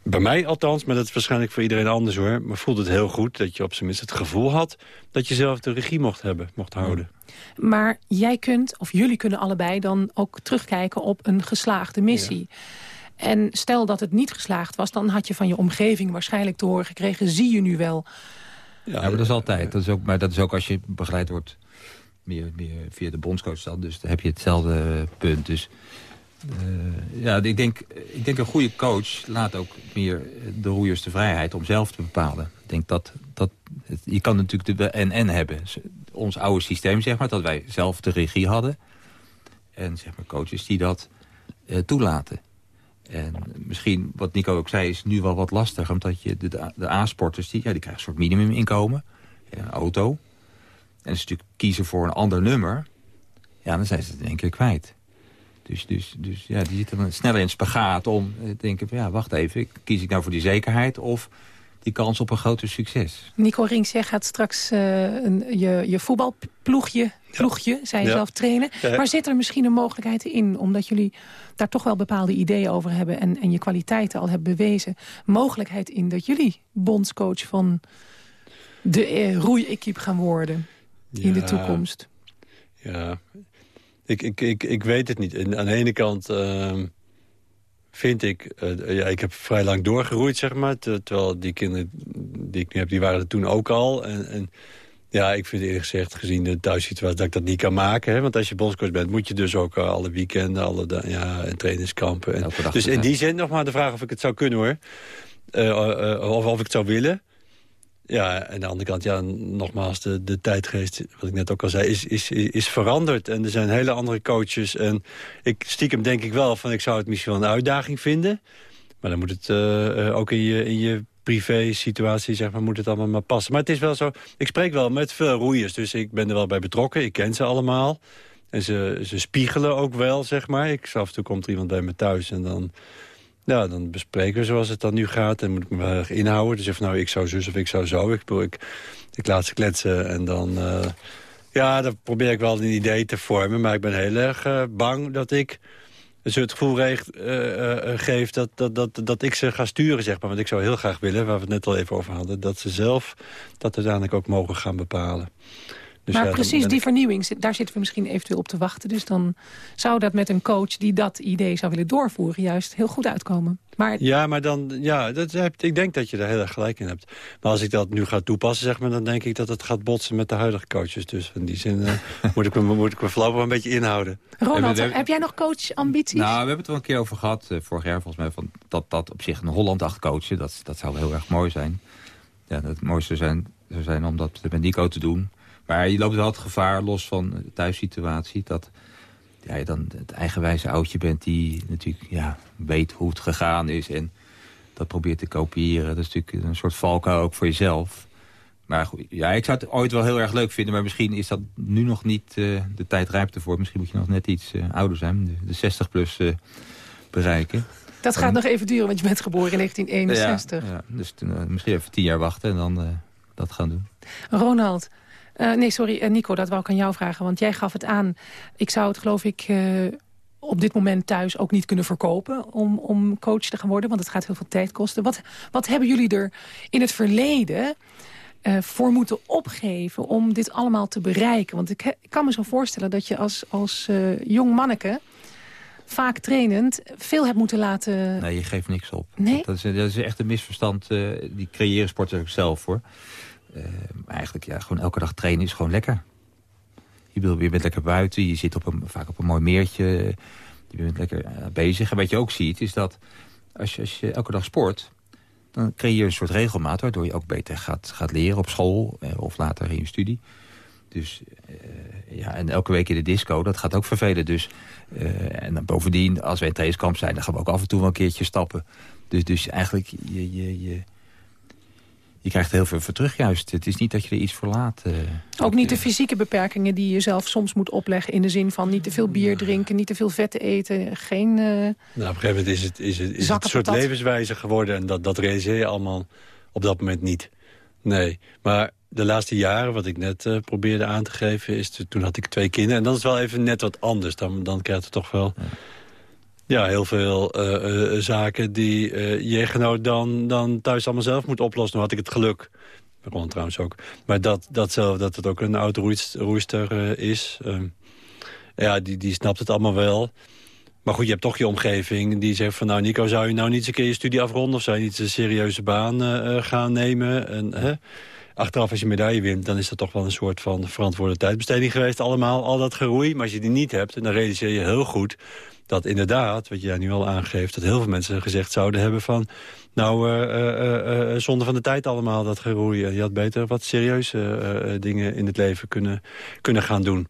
Bij mij althans, maar dat is waarschijnlijk voor iedereen anders hoor. Maar voelt het heel goed dat je op zijn minst het gevoel had... dat je zelf de regie mocht hebben, mocht houden. Maar jij kunt, of jullie kunnen allebei dan ook terugkijken op een geslaagde missie. En stel dat het niet geslaagd was, dan had je van je omgeving waarschijnlijk te horen gekregen... zie je nu wel. Ja, maar dat is altijd. Dat is ook, maar dat is ook als je begeleid wordt meer, meer via de bondscoach dan. Dus dan heb je hetzelfde punt. Dus uh, ja, ik denk, ik denk een goede coach laat ook meer de roeiers de vrijheid om zelf te bepalen. Ik denk dat, dat je kan natuurlijk de en-en hebben. Ons oude systeem, zeg maar, dat wij zelf de regie hadden. En zeg maar coaches die dat uh, toelaten. En misschien, wat Nico ook zei, is nu wel wat lastiger. Omdat je de, de A-sporters, die, ja, die krijgen een soort minimuminkomen. Een auto. En als ze natuurlijk kiezen voor een ander nummer... ja, dan zijn ze het in één keer kwijt. Dus, dus, dus ja, die zitten dan sneller in spagaat om te denken... Van, ja, wacht even, kies ik nou voor die zekerheid... of die kans op een groter succes. Nico Rings, jij gaat straks uh, een, je, je voetbalploegje, ploegje, zei je zelf, trainen. Maar zit er misschien een mogelijkheid in, omdat jullie daar toch wel bepaalde ideeën over hebben... en, en je kwaliteiten al hebben bewezen, mogelijkheid in dat jullie bondscoach van de eh, roeiequipe gaan worden in de toekomst? Ja, ik, ik, ik, ik weet het niet. En aan de ene kant uh, vind ik... Uh, ja, ik heb vrij lang doorgeroeid, zeg maar. Terwijl die kinderen die ik nu heb, die waren er toen ook al. En, en ja, ik vind eerlijk gezegd, gezien de thuissituatie... dat ik dat niet kan maken. Hè? Want als je bondscoach bent, moet je dus ook uh, alle weekenden... alle ja, en trainingskampen. En, dus in die zin nog maar de vraag of ik het zou kunnen, hoor. Uh, of, of ik het zou willen. Ja, aan de andere kant, ja, nogmaals, de, de tijdgeest, wat ik net ook al zei, is, is, is veranderd. En er zijn hele andere coaches. En ik stiekem denk ik wel van, ik zou het misschien wel een uitdaging vinden. Maar dan moet het uh, ook in je, in je privé-situatie, zeg maar, moet het allemaal maar passen. Maar het is wel zo, ik spreek wel met veel roeiers, dus ik ben er wel bij betrokken. Ik ken ze allemaal. En ze, ze spiegelen ook wel, zeg maar. Ik, af en toe komt er iemand bij me thuis en dan ja, dan bespreken we zoals het dan nu gaat. En moet ik me inhouden. Dus van nou, ik zou zus of ik zou zo. Ik, ik, ik laat ze kletsen en dan... Uh, ja, dan probeer ik wel een idee te vormen. Maar ik ben heel erg uh, bang dat ik ze het gevoel uh, geef dat, dat, dat, dat ik ze ga sturen, zeg maar. Want ik zou heel graag willen, waar we het net al even over hadden... dat ze zelf dat uiteindelijk ook mogen gaan bepalen. Dus maar precies die vernieuwing, daar zitten we misschien eventueel op te wachten. Dus dan zou dat met een coach die dat idee zou willen doorvoeren... juist heel goed uitkomen. Maar... Ja, maar dan, ja, dat, ik denk dat je daar heel erg gelijk in hebt. Maar als ik dat nu ga toepassen, zeg maar, dan denk ik dat het gaat botsen met de huidige coaches. Dus in die zin uh, moet, ik me, moet ik me voorlopig een beetje inhouden. Ronald, heb jij nog coachambities? Nou, we hebben het wel een keer over gehad, uh, vorig jaar volgens mij... Van dat dat op zich een Holland acht coachen, dat, dat zou heel erg mooi zijn. Ja, het mooiste zijn, zou zijn om dat met Nico te doen... Maar je loopt wel het gevaar, los van de thuissituatie... dat ja, je dan het eigenwijze oudje bent die natuurlijk ja, weet hoe het gegaan is... en dat probeert te kopiëren. Dat is natuurlijk een soort valkuil ook voor jezelf. Maar goed, ja, ik zou het ooit wel heel erg leuk vinden... maar misschien is dat nu nog niet uh, de tijd rijp ervoor. Misschien moet je nog net iets uh, ouder zijn, de, 60-plus uh, eh, bereiken. Dat gaat nog even duren, want je bent geboren in 1961. Ja, ja dus misschien even tien jaar wachten en dan dat gaan doen. Ronald, uh, nee, sorry, uh, Nico, dat wou ik aan jou vragen. Want jij gaf het aan. Ik zou het, geloof ik, uh, op dit moment thuis ook niet kunnen verkopen... Om, om coach te gaan worden, want het gaat heel veel tijd kosten. Wat, wat hebben jullie er in het verleden voor moeten opgeven... om dit allemaal te bereiken? Want ik, ik kan me zo voorstellen dat je als, als jong manneke vaak trainend veel hebt moeten laten... Nee, je geeft niks op. Nee? Dat, is, dat is echt een misverstand. die creëren sporters ook zelf, hoor. Uh, eigenlijk ja, gewoon elke dag trainen is gewoon lekker. Je, bent lekker buiten, je zit op een, vaak op een mooi meertje. Je bent lekker uh, bezig. En wat je ook ziet is dat als je, als je elke dag sport... dan creëer je een soort regelmaat waardoor je ook beter gaat, gaat leren op school... Uh, of later in je studie. Dus ja, en elke week in de disco, dat gaat ook vervelen. Dus, en dan bovendien, als wij in trainingskamp zijn... dan gaan we ook af en toe wel een keertje stappen. Dus, dus eigenlijk, je, je, je, je krijgt heel veel voor terug juist. Het is niet dat je er iets voor laat. Uh, ook niet de fysieke beperkingen die je zelf soms moet opleggen... in de zin van niet te veel bier drinken, niet te veel vetten eten, geen uh, Nou, op een gegeven moment is het, is het, is het een soort levenswijze geworden... en dat, dat realiseer je allemaal op dat moment niet. Nee, maar de laatste jaren, wat ik net uh, probeerde aan te geven... is toen had ik twee kinderen. En dat is wel even net wat anders. Dan, dan krijgt het toch wel... Ja, heel veel eh, eh, zaken die uh, je dan, dan thuis allemaal zelf moet oplossen. Nu had ik het geluk, Ron trouwens ook, maar dat, dat, zelf, dat het ook een auto-roeister is. Ehm, ja, die, die snapt het allemaal wel. Maar goed, je hebt toch je omgeving die zegt van... nou Nico, zou je nou niet eens een keer je studie afronden... of zou je niet een serieuze baan gaan nemen? En, achteraf als je medaille wint, dan is dat toch wel een soort van verantwoorde tijdbesteding geweest. Allemaal, al dat geroei. Maar als je die niet hebt, dan realiseer je heel goed dat inderdaad, wat jij nu al aangeeft... dat heel veel mensen gezegd zouden hebben van... nou, uh, uh, zonde van de tijd allemaal, dat geroeien. Je had beter wat serieuze dingen in het leven kunnen, kunnen gaan doen.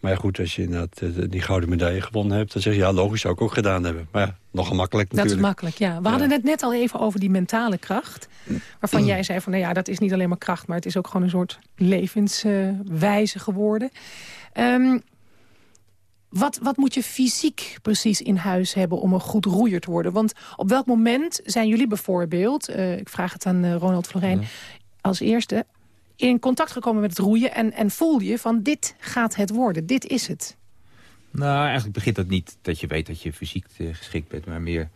Maar ja, goed, als je inderdaad die gouden medaille gewonnen hebt... dan zeg je, ja, logisch zou ik ook gedaan hebben. Maar ja, nogal makkelijk natuurlijk. Dat is makkelijk, ja. We hadden het net al even over die mentale kracht. Waarvan jij zei van, nou ja, dat is niet alleen maar kracht... maar het is ook gewoon een soort levenswijze geworden. Um, wat, wat moet je fysiek precies in huis hebben om een goed roeier te worden? Want op welk moment zijn jullie bijvoorbeeld... Uh, ik vraag het aan uh, Ronald Florijn als eerste... in contact gekomen met het roeien en, en voel je van dit gaat het worden, dit is het? Nou, eigenlijk begint dat niet dat je weet dat je fysiek uh, geschikt bent... maar meer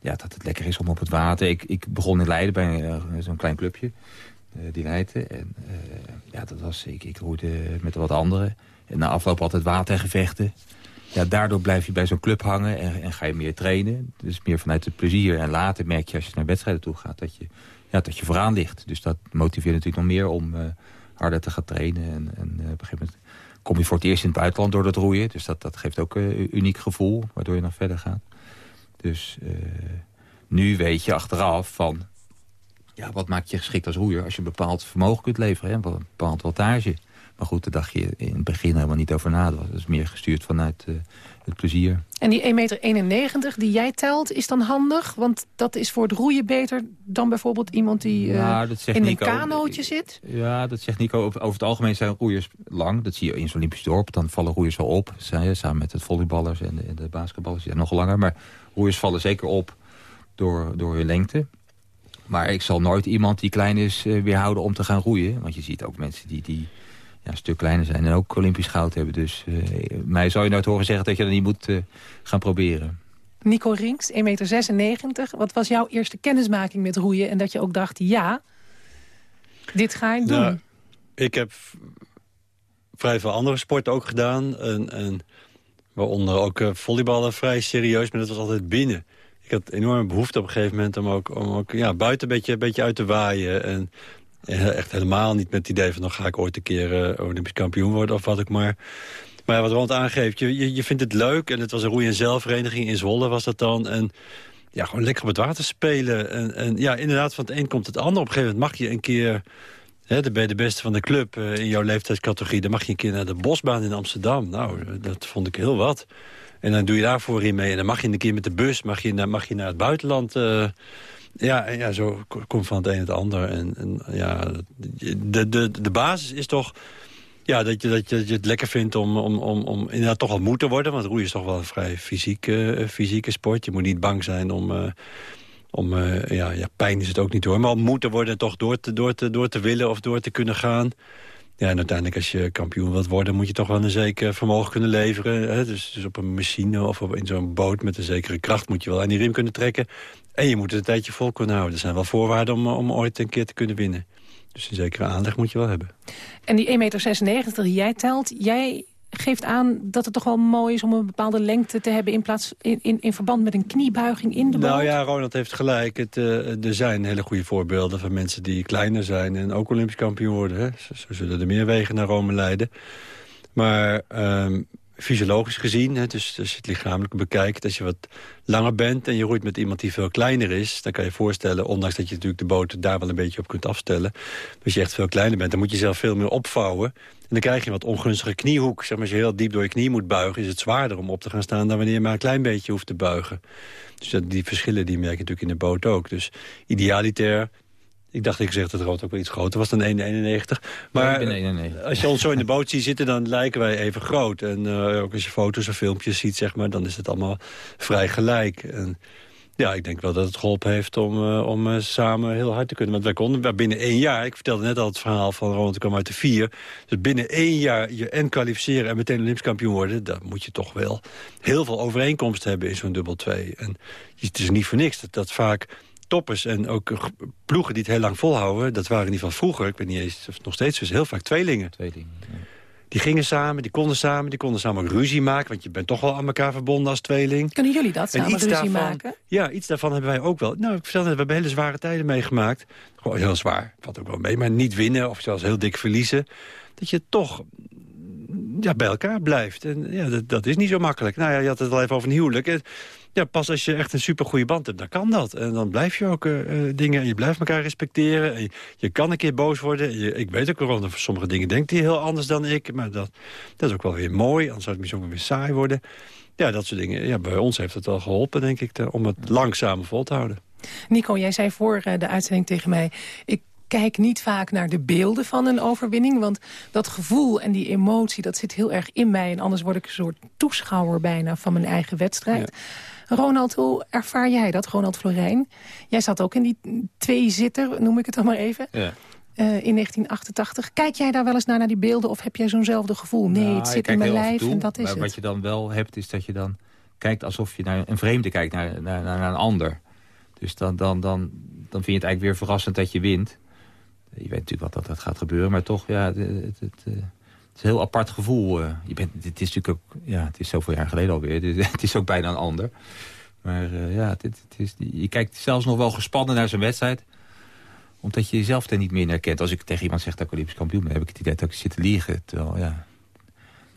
ja, dat het lekker is om op het water. Ik, ik begon in Leiden bij zo'n klein clubje, die Leiden. En ja, dat was, ik, ik roeide met wat anderen... En na afloop altijd watergevechten. Ja, daardoor blijf je bij zo'n club hangen en, en, ga je meer trainen. Dus meer vanuit het plezier. En later merk je als je naar wedstrijden toe gaat dat je, ja, dat je vooraan ligt. Dus dat motiveert natuurlijk nog meer om uh, harder te gaan trainen. En, en uh, op een gegeven moment kom je voor het eerst in het buitenland door het roeien. Dus dat, dat geeft ook een uniek gevoel, waardoor je nog verder gaat. Dus nu weet je achteraf van... Ja, wat maakt je geschikt als roeier als je een bepaald vermogen kunt leveren. Hè? Een bepaald wattage. Maar goed, daar dacht je in het begin helemaal niet over na. Dat is meer gestuurd vanuit uh, het plezier. En die 1,91 meter die jij telt, is dan handig? Want dat is voor het roeien beter dan bijvoorbeeld iemand die uh, in Nico, een kanootje zit? Ja, dat zegt Nico. Over, over, het algemeen zijn roeiers lang. Dat zie je in zo'n Olympisch dorp. Dan vallen roeiers wel op. Samen met het volleyballers en de, de basketballers. Ja, nog langer. Maar roeiers vallen zeker op door, door hun lengte. Maar ik zal nooit iemand die klein is uh, weerhouden om te gaan roeien. Want je ziet ook mensen die... die ja, een stuk kleiner zijn en ook Olympisch goud hebben. Dus uh, mij zou je nooit horen zeggen dat je dat niet moet uh, gaan proberen. Nico Rinks, 1,96 meter. Wat was jouw eerste kennismaking met roeien? En dat je ook dacht, ja, dit ga ik doen. Nou, ik heb vrij veel andere sporten ook gedaan. En, en waaronder ook uh, volleyballen vrij serieus, maar dat was altijd binnen. Ik had enorme behoefte op een gegeven moment om ook, om ook ja, buiten een beetje, een beetje uit te waaien. En Echt helemaal niet met het idee van... dan ga ik ooit een keer uh, Olympisch kampioen worden of wat ik maar. Maar wat Rond aangeeft, je, je, je, vindt het leuk. En het was een roei- en zelfvereniging in Zwolle was dat dan. En ja, gewoon lekker op het water spelen. En, en ja, inderdaad, van het een komt het ander. Op een gegeven moment mag je een keer... Hè, dan ben je de beste van de club uh, in jouw leeftijdscategorie. Dan mag je een keer naar de bosbaan in Amsterdam. Nou, dat vond ik heel wat. En dan doe je daarvoor in mee. En dan mag je een keer met de bus mag je, mag je naar het buitenland... Uh, ja, ja, zo komt van het een het ander. En, en ja, de, de, de basis is toch ja, dat, je, dat, je, je het lekker vindt om, om, om, om inderdaad toch wel moe te worden. Want roeien is toch wel een vrij fysieke, fysieke sport. Je moet niet bang zijn om... Uh, om uh, ja, ja, pijn is het ook niet hoor. Maar om moe te worden toch door te, door, te, door te willen of door te kunnen gaan. Ja, en uiteindelijk als je kampioen wilt worden... moet je toch wel een zeker vermogen kunnen leveren. Hè? Dus, dus op een machine of op, in zo'n boot met een zekere kracht... moet je wel aan die riem kunnen trekken. En je moet het een tijdje vol kunnen houden. Er zijn wel voorwaarden om, om ooit een keer te kunnen winnen. Dus een zekere aanleg moet je wel hebben. En die 1,96 meter die jij telt, jij geeft aan dat het toch wel mooi is om een bepaalde lengte te hebben... in, plaats, in, in, in verband met een kniebuiging in de boot? Nou ja, Ronald heeft gelijk. Het, uh, er zijn hele goede voorbeelden van mensen die kleiner zijn... en ook Olympisch kampioen worden. Hè. Zo, zullen er meer wegen naar Rome leiden. Maar um, fysiologisch gezien, hè, dus als je het lichamelijk bekijkt... als je wat langer bent en je roeit met iemand die veel kleiner is... dan kan je je voorstellen, ondanks dat je natuurlijk de boot daar wel een beetje op kunt afstellen... als je echt veel kleiner bent, dan moet je zelf veel meer opvouwen... En dan krijg je een wat ongunstige kniehoek. Zeg maar, als je heel diep door je knie moet buigen... is het zwaarder om op te gaan staan dan wanneer je maar een klein beetje hoeft te buigen. Dus dat, die verschillen die merk je natuurlijk in de boot ook. Dus idealiter ik dacht, ik zeg dat Rood ook wel iets groter was dan 1,91. Maar als je ons zo in de boot ziet zitten, dan lijken wij even groot. En uh, ook als je foto's of filmpjes ziet, zeg maar, dan is het allemaal vrij gelijk. En Ja, ik denk wel dat het geholpen heeft om, uh, om uh, samen heel hard te kunnen. Want wij konden binnen één jaar, ik vertelde net al het verhaal van Ronald, ik kwam uit de vier. Dus binnen één jaar je en kwalificeren en meteen Olympisch kampioen worden... dan moet je toch wel heel veel overeenkomst hebben in zo'n dubbel twee. En het is niet voor niks dat, dat vaak toppers en ook ploegen die het heel lang volhouden... dat waren in ieder geval vroeger, ik weet niet eens of nog steeds is, heel vaak tweelingen. Tweelingen, ja. Die gingen samen, die konden samen, die konden samen ruzie maken... want je bent toch wel aan elkaar verbonden als tweeling. Kunnen jullie dat samen ruzie daarvan, maken? Ja, iets daarvan hebben wij ook wel. Nou, ik vertel net, we hebben hele zware tijden meegemaakt. Gewoon heel zwaar, valt ook wel mee. Maar niet winnen of zelfs heel dik verliezen. Dat je toch ja, bij elkaar blijft. En ja, dat, dat is niet zo makkelijk. Nou ja, je had het al even over een huwelijk. Ja, pas als je echt een supergoeie band hebt, dan kan dat. En dan blijf je ook uh, dingen, en je blijft elkaar respecteren. En je, je, kan een keer boos worden. Je, ik weet ook wel, dat voor sommige dingen denkt hij heel anders dan ik. Maar dat, dat is ook wel weer mooi, anders zou het misschien weer saai worden. Ja, dat soort dingen. Ja, bij ons heeft het wel geholpen, denk ik, te, om het langzaam vol te houden. Nico, jij zei voor de uitzending tegen mij... ik kijk niet vaak naar de beelden van een overwinning. Want dat gevoel en die emotie, dat zit heel erg in mij. En anders word ik een soort toeschouwer bijna van mijn eigen wedstrijd. Ronald, hoe ervaar jij dat, Ronald Florijn? Jij zat ook in die twee-zitter, noem ik het dan maar even. Ja. Uh, in 1988. Kijk jij daar wel eens naar, naar die beelden? Of heb jij zo'nzelfde gevoel? Nee, nou, het zit in mijn lijf toe, en dat is maar het. Wat je dan wel hebt, is dat je dan kijkt alsof je naar een vreemde kijkt, naar, naar, naar een ander. Dus dan, dan, dan, dan vind je het eigenlijk weer verrassend dat je wint. Je weet natuurlijk wat dat, dat gaat gebeuren, maar toch, ja, het, het, het, het is een heel apart gevoel. Je bent, het is natuurlijk ook, ja, het is zoveel jaar geleden alweer. Dus, het is ook bijna een ander. Maar uh, ja, het, het is, je kijkt zelfs nog wel gespannen naar zijn wedstrijd. Omdat je jezelf er niet meer herkent. Als ik tegen iemand zeg dat ik Olympisch kampioen ben, heb ik het idee dat ik zit te liegen. Terwijl, ja,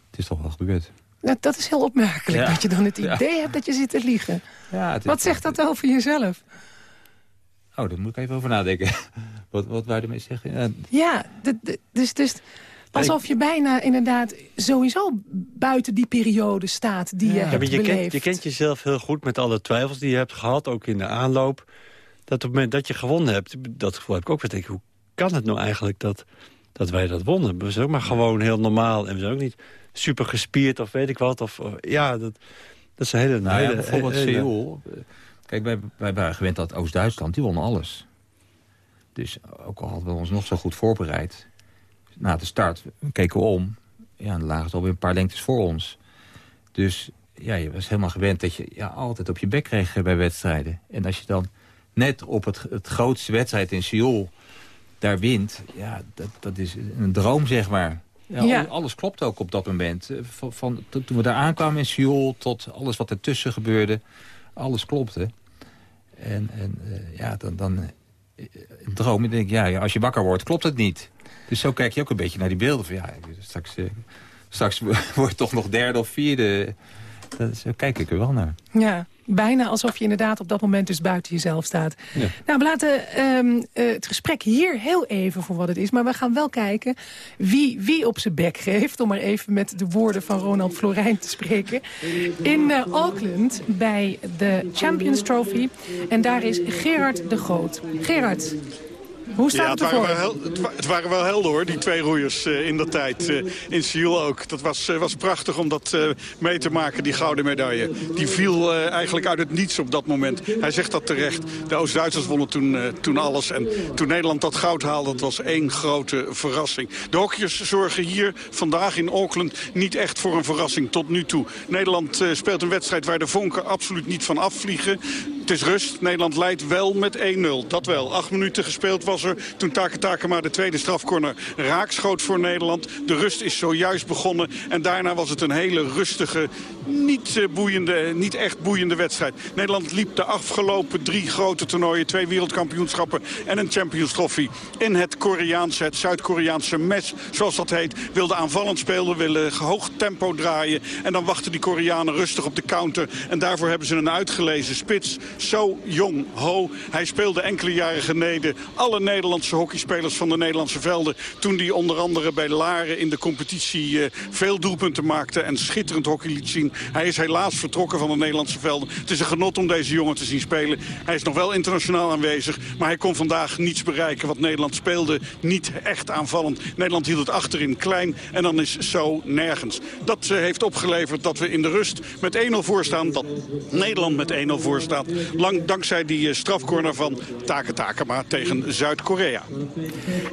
het is toch wel gebeurd. Nou, dat is heel opmerkelijk, Ja. dat je dan het Ja. idee hebt dat je zit te liegen. Ja, Wat zegt dat over jezelf? Oh, daar moet ik even over nadenken. wat, wat ermee zeggen? Ja, Ja, dus, dus alsof je bijna inderdaad sowieso buiten die periode staat die je Ja, hebt maar je, kent, beleefd. je kent jezelf heel goed met alle twijfels die je hebt gehad, ook in de aanloop. Dat op het moment dat je gewonnen hebt, dat gevoel heb ik ook weer denken, hoe kan het nou eigenlijk dat, dat wij dat wonnen? We zijn ook maar gewoon heel normaal en we zijn ook niet super gespierd of weet ik wat. Of, of- ja, dat, dat is een hele... Nou ja, hele- bijvoorbeeld hele- Seoul. Kijk, wij, wij waren gewend dat Oost-Duitsland, die won alles. Dus ook al hadden we ons nog zo goed voorbereid... na de start keken we om... ja, dan lagen ze alweer een paar lengtes voor ons. Dus ja, je was helemaal gewend dat je ja, altijd op je bek kreeg eh, bij wedstrijden. En als je dan net op het, het grootste wedstrijd in Seoul daar wint... ja, dat, dat is een droom, zeg maar. Ja, Ja. al- Alles klopt ook op dat moment. Eh, Van, van, to- toen we daar aankwamen in Seoul tot alles wat ertussen gebeurde... alles klopte. En, en eh, ja, dan, dan een droom. Denk ik, ja, ja, als je wakker wordt, klopt het niet. Dus zo kijk je ook een beetje naar die beelden. Van, ja, straks, eh, straks word je toch nog derde of vierde. Dat, zo kijk ik er wel naar. Ja, bijna alsof je inderdaad op dat moment dus buiten jezelf staat. Ja. Nou, we laten ehm, eh, het gesprek hier heel even voor wat het is. Maar we gaan wel kijken wie, wie op zijn bek geeft. Om maar even met de woorden van Ronald Florijn te spreken. In eh, Auckland bij de Champions Trophy. En daar is Gerard de Groot. Gerard, hoe staat Ja, het het waren, wel het, wa- het waren wel helder hoor, die twee roeiers eh, in de tijd. eh, in Seoul ook. Dat was, eh, was prachtig om dat mee te maken, die gouden medaille. Die viel eigenlijk uit het niets op dat moment. Hij zegt dat terecht. De Oost-Duitsers wonnen toen, toen alles. En toen Nederland dat goud haalde, dat was één grote verrassing. De hockeyers zorgen hier vandaag in Auckland niet echt voor een verrassing tot nu toe. Nederland speelt een wedstrijd waar de vonken absoluut niet van afvliegen. Het is rust. Nederland leidt wel met 1-0. Dat wel. Acht minuten gespeeld was toen Take Takema de tweede strafcorner raakschoot voor Nederland. De rust is zojuist begonnen. En daarna was het een hele rustige, niet, eh, boeiende, niet echt boeiende wedstrijd. Nederland liep de afgelopen drie grote toernooien, twee wereldkampioenschappen en een Champions Trophy in het Koreaanse, het Zuid-Koreaanse mes, zoals dat heet. Wilde aanvallend spelen, willen hoog tempo draaien. En dan wachten die Koreanen rustig op de counter. En daarvoor hebben ze een uitgelezen spits. So Jong Ho. Hij speelde enkele jaren geleden alle Nederlandse hockeyspelers van de Nederlandse velden. Toen die onder andere bij Laren in de competitie eh, veel doelpunten maakte en schitterend hockey liet zien. Hij is helaas vertrokken van de Nederlandse velden. Het is een genot om deze jongen te zien spelen. Hij is nog wel internationaal aanwezig, maar hij kon vandaag niets bereiken. Want Nederland speelde niet echt aanvallend. Nederland hield het achterin klein en dan is zo nergens. Dat eh, heeft opgeleverd dat we in de rust met 1-0 voor staan. Dat Nederland met 1-0 voor staat. Lang dankzij die strafcorner van Take Takema tegen Zuid-Korea.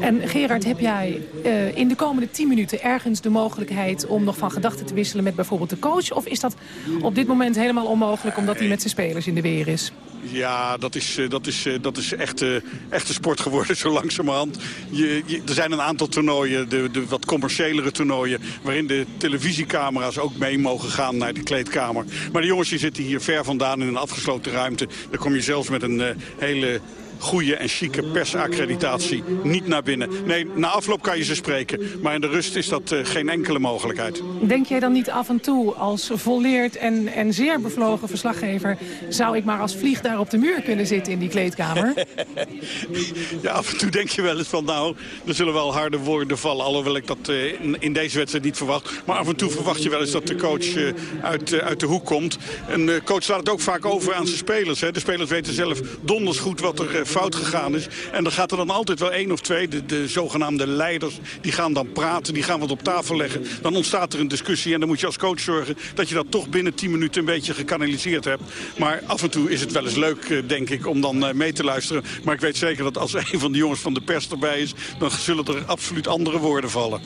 En Gerard, heb jij uh, in de komende 10 minuten ergens de mogelijkheid... om nog van gedachten te wisselen met bijvoorbeeld de coach? Of is dat op dit moment helemaal onmogelijk omdat hij met zijn spelers in de weer is? Ja, dat is, eh, dat is, eh, dat is echte, echte sport geworden zo langzamerhand. Je, je, er zijn een aantal toernooien, de, de wat commerciëlere toernooien... waarin de televisiecamera's ook mee mogen gaan naar de kleedkamer. Maar de jongens die zitten hier ver vandaan in een afgesloten ruimte. Daar kom je zelfs met een uh, hele goede en chique persaccreditatie niet naar binnen. Nee, na afloop kan je ze spreken. Maar in de rust is dat uh, geen enkele mogelijkheid. Denk jij dan niet af en toe als volleerd en, en zeer bevlogen verslaggever... zou ik maar als vlieg daar op de muur kunnen zitten in die kleedkamer? ja, af en toe denk je wel eens van nou, er zullen wel harde woorden vallen. Alhoewel ik dat uh, in, deze wedstrijd niet verwacht. Maar af en toe verwacht je wel eens dat de coach uh, uit, uit de hoek komt. Een coach laat het ook vaak over aan zijn spelers. Hè. De spelers weten zelf donders goed wat er fout gegaan is. En dan gaat er dan altijd wel één of twee, de, de zogenaamde leiders... die gaan dan praten, die gaan wat op tafel leggen. Dan ontstaat er een discussie en dan moet je als coach zorgen... dat je dat toch binnen 10 minuten een beetje gekanaliseerd hebt. Maar af en toe is het wel eens leuk, eh, denk ik, om dan eh, mee te luisteren. Maar ik weet zeker dat als een van de jongens van de pers erbij is... dan zullen er absoluut andere woorden vallen.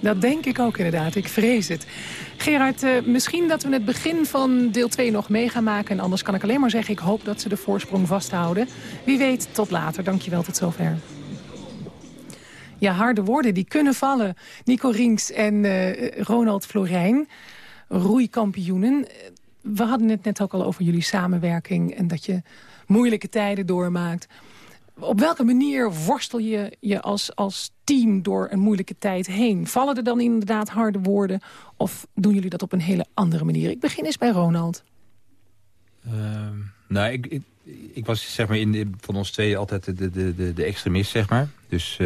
Dat denk ik ook inderdaad. Ik vrees het. Gerard, uh, misschien dat we het begin van deel 2 nog mee gaan maken. En anders kan ik alleen maar zeggen, ik hoop dat ze de voorsprong vasthouden. Wie weet, tot later. Dankjewel, tot zover. Ja, harde woorden, die kunnen vallen. Nico Rinks en uh, Ronald Florijn, roeikampioenen. We hadden het net ook al over jullie samenwerking... en dat je moeilijke tijden doormaakt op welke manier worstel je je als, als team door een moeilijke tijd heen? Vallen er dan inderdaad harde woorden? Of doen jullie dat op een hele andere manier? Ik begin eens bij Ronald. Uh, nou, ik, ik, was zeg maar in de, van ons twee altijd de, de, de, de extremist, zeg maar. Dus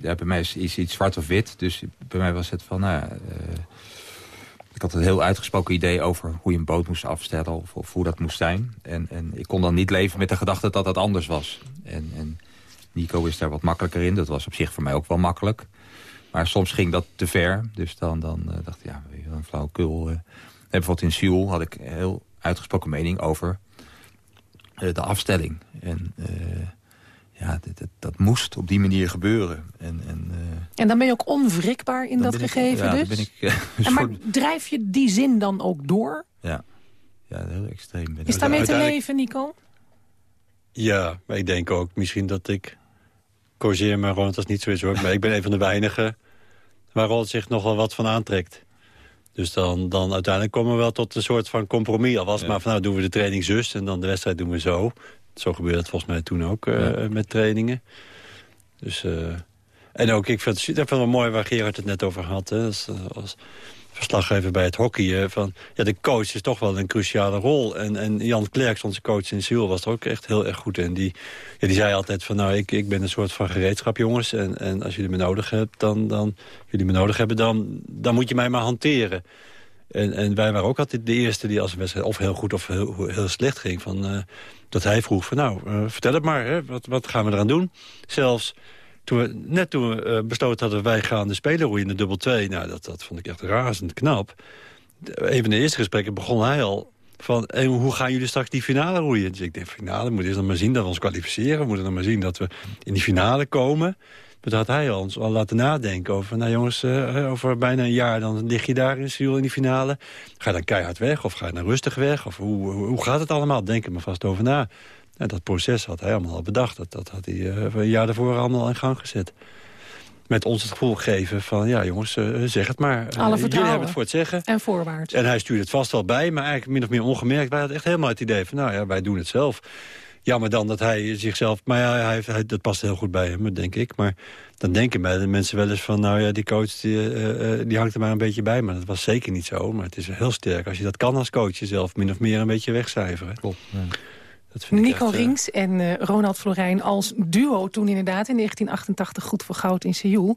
ja, bij mij is, iets zwart of wit. Dus bij mij was het van, nou, uh, ik had een heel uitgesproken idee over hoe je een boot moest afstellen... of, hoe dat moest zijn. En, en ik kon dan niet leven met de gedachte dat dat anders was. En, en Nico is daar wat makkelijker in. Dat was op zich voor mij ook wel makkelijk. Maar soms ging dat te ver. Dus dan, dan uh, dacht ik, ja, een flauwekul. Uh. bijvoorbeeld in Seoul had ik een heel uitgesproken mening over uh, de afstelling. En ja, dat, dat, dat, moest op die manier gebeuren. En, en, uh, en dan ben je ook onwrikbaar in dat gegeven ik, ja, dus? Ben ik, uh, en maar drijf je die zin dan ook door? Ja, ja heel extreem. Ben Is daarmee te leven, Nico? Ja, maar ik denk ook misschien dat ik... Corrigeer maar Ronald, dat is niet zoiets hoor. Maar ik ben een van de weinigen waar Ronald zich nogal wat van aantrekt. Dus dan, dan uiteindelijk komen we wel tot een soort van compromis. Al was ja. maar van nou doen we de training zus en dan de wedstrijd doen we zo. Zo gebeurde het volgens mij toen ook ja. met trainingen. Dus, uh, en ook, ik vind, het, ik vind het wel mooi waar Gerard het net over had. Hè, als, als verslaggever bij het hockey. Van, ja, de coach is toch wel een cruciale rol. En, en Jan Klerks, onze coach in Ziel, was er ook echt heel erg goed in. Die, ja, die zei altijd van, nou, ik, ik ben een soort van gereedschap, jongens. En, en als jullie me nodig hebben, dan, dan, jullie me nodig hebben, dan, dan moet je mij maar hanteren. En, en wij waren ook altijd de eerste die als een wedstrijd of heel goed of heel, heel slecht ging. Van, uh, dat hij vroeg van nou, uh, vertel het maar, hè, wat, wat gaan we eraan doen? Zelfs toen we, net toen we uh, besloten hadden wij gaan de speler roeien in de dubbel 2. Nou, dat, dat vond ik echt razend knap. Een van de eerste gesprekken begon hij al van hoe gaan jullie straks die finale roeien? Dus ik denk, finale, we moeten eerst nog maar zien dat we ons kwalificeren. We moeten nog maar zien dat we in die finale komen. Maar dat had hij ons al laten nadenken over... nou jongens, uh, over bijna een jaar dan lig je daar in Seoul in die finale. Ga je dan keihard weg of ga je dan rustig weg? Of hoe, hoe, hoe gaat het allemaal? Denk er maar vast over na. En dat proces had hij allemaal al bedacht. Dat, dat had hij uh, een jaar daarvoor allemaal in gang gezet. Met ons het gevoel geven van, ja jongens, uh, zeg het maar. Alle Jullie hebben het voor het zeggen. En voorwaarts. En hij stuurde het vast wel bij, maar eigenlijk min of meer ongemerkt. Wij hadden echt helemaal het idee van, nou ja, wij doen het zelf. Jammer dan dat hij zichzelf... Maar ja, hij, hij, dat past heel goed bij hem, denk ik. Maar dan denken bij de mensen wel eens van... nou ja, die coach die, uh, uh, die hangt er maar een beetje bij. Maar dat was zeker niet zo. Maar het is heel sterk als je dat kan als coach jezelf... min of meer een beetje wegcijferen. Klopt, ja. Nico echt, Rings en uh, Ronald Florijn als duo toen inderdaad in 1988 goed voor goud in Seoul.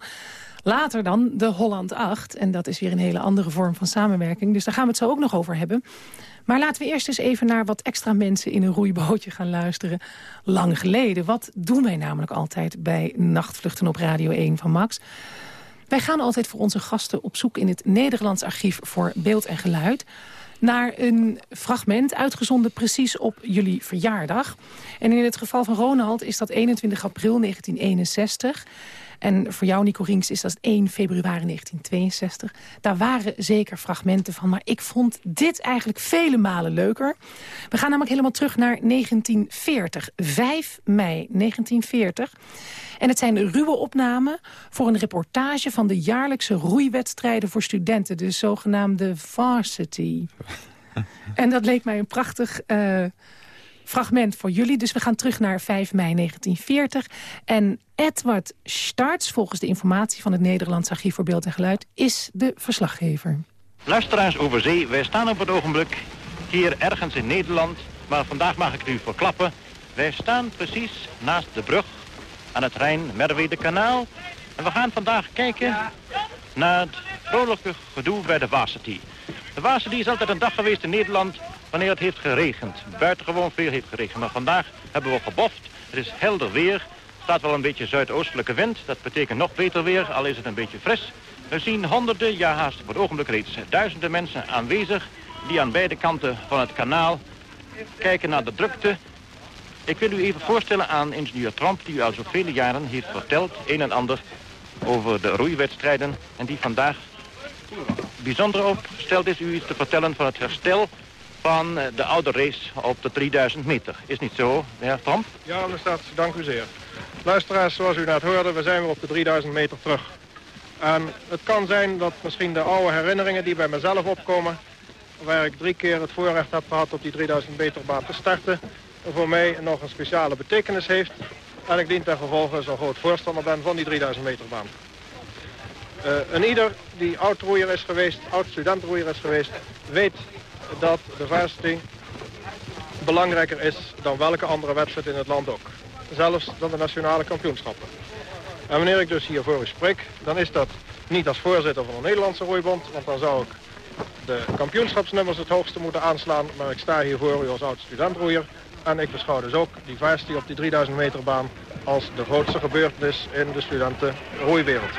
Later dan de Holland 8. En dat is weer een hele andere vorm van samenwerking. Dus daar gaan we het zo ook nog over hebben. Maar laten we eerst eens even naar wat extra mensen in een roeibootje gaan luisteren. Lang geleden. Wat doen wij namelijk altijd bij Nachtvluchten op Radio 1 van Max? Wij gaan altijd voor onze gasten op zoek in het Nederlands archief voor beeld en geluid naar een fragment uitgezonden precies op jullie verjaardag. En in het geval van Ronald is dat 21 april 1961... En voor jou, Nico Rinks, is dat 1 februari 1962. Daar waren zeker fragmenten van, maar ik vond dit eigenlijk vele malen leuker. We gaan namelijk helemaal terug naar 1940. 5 mei 1940. En het zijn ruwe opnamen voor een reportage van de jaarlijkse roeiwedstrijden voor studenten. De zogenaamde varsity. en dat leek mij een prachtig... Uh, fragment voor jullie. Dus we gaan terug naar 5 mei 1940. En Edward Starts, volgens de informatie van het Nederlands Archief voor Beeld en Geluid, is de verslaggever. Luisteraars over zee, wij staan op het ogenblik hier ergens in Nederland. Maar vandaag mag ik u verklappen. Wij staan precies naast de brug aan het Rijn-Merwede-kanaal. En we gaan vandaag kijken naar het vrolijke gedoe bij de Varsity. De Varsity is altijd een dag geweest in Nederland wanneer het heeft geregend. Buitengewoon veel heeft geregend. Maar vandaag hebben we geboft. Het is helder weer. Er staat wel een beetje zuidoostelijke wind. Dat betekent nog beter weer, al is het een beetje fris. We zien honderden, ja haast op het ogenblik reeds duizenden mensen aanwezig... die aan beide kanten van het kanaal kijken naar de drukte. Ik wil u even voorstellen aan ingenieur Trump... die u al zo vele jaren heeft verteld, een en ander... over de roeiwedstrijden en die vandaag bijzonder op stelt is u iets te vertellen van het herstel van eh, de oude race op de 3000 meter. Is niet zo, heer Trump? Ja, staat. dank u zeer. Luisteraars, zoals u net hoorde, we zijn weer op de 3000 meter terug. En het kan zijn dat misschien de oude herinneringen die bij mezelf opkomen... waar ik drie keer het voorrecht heb gehad op die 3000 meter baan te starten... voor mij nog een speciale betekenis heeft. En ik dien ten gevolge zo'n groot voorstander ben van die 3000 meter baan. Uh, een ieder die oud-roeier is geweest, oud-studentroeier is geweest... weet dat de varsity belangrijker is dan welke andere wedstrijd in het land ook. Zelfs dan de nationale kampioenschappen. En wanneer ik dus hier voor u spreek, dan is dat niet als voorzitter van de Nederlandse roeibond, want dan zou ik de kampioenschapsnummers het hoogste moeten aanslaan, maar ik sta hier voor u als oud-studentroeier. En ik beschouw dus ook die varsity op die 3000 meter baan als de grootste gebeurtenis in de studentenroeiwereld.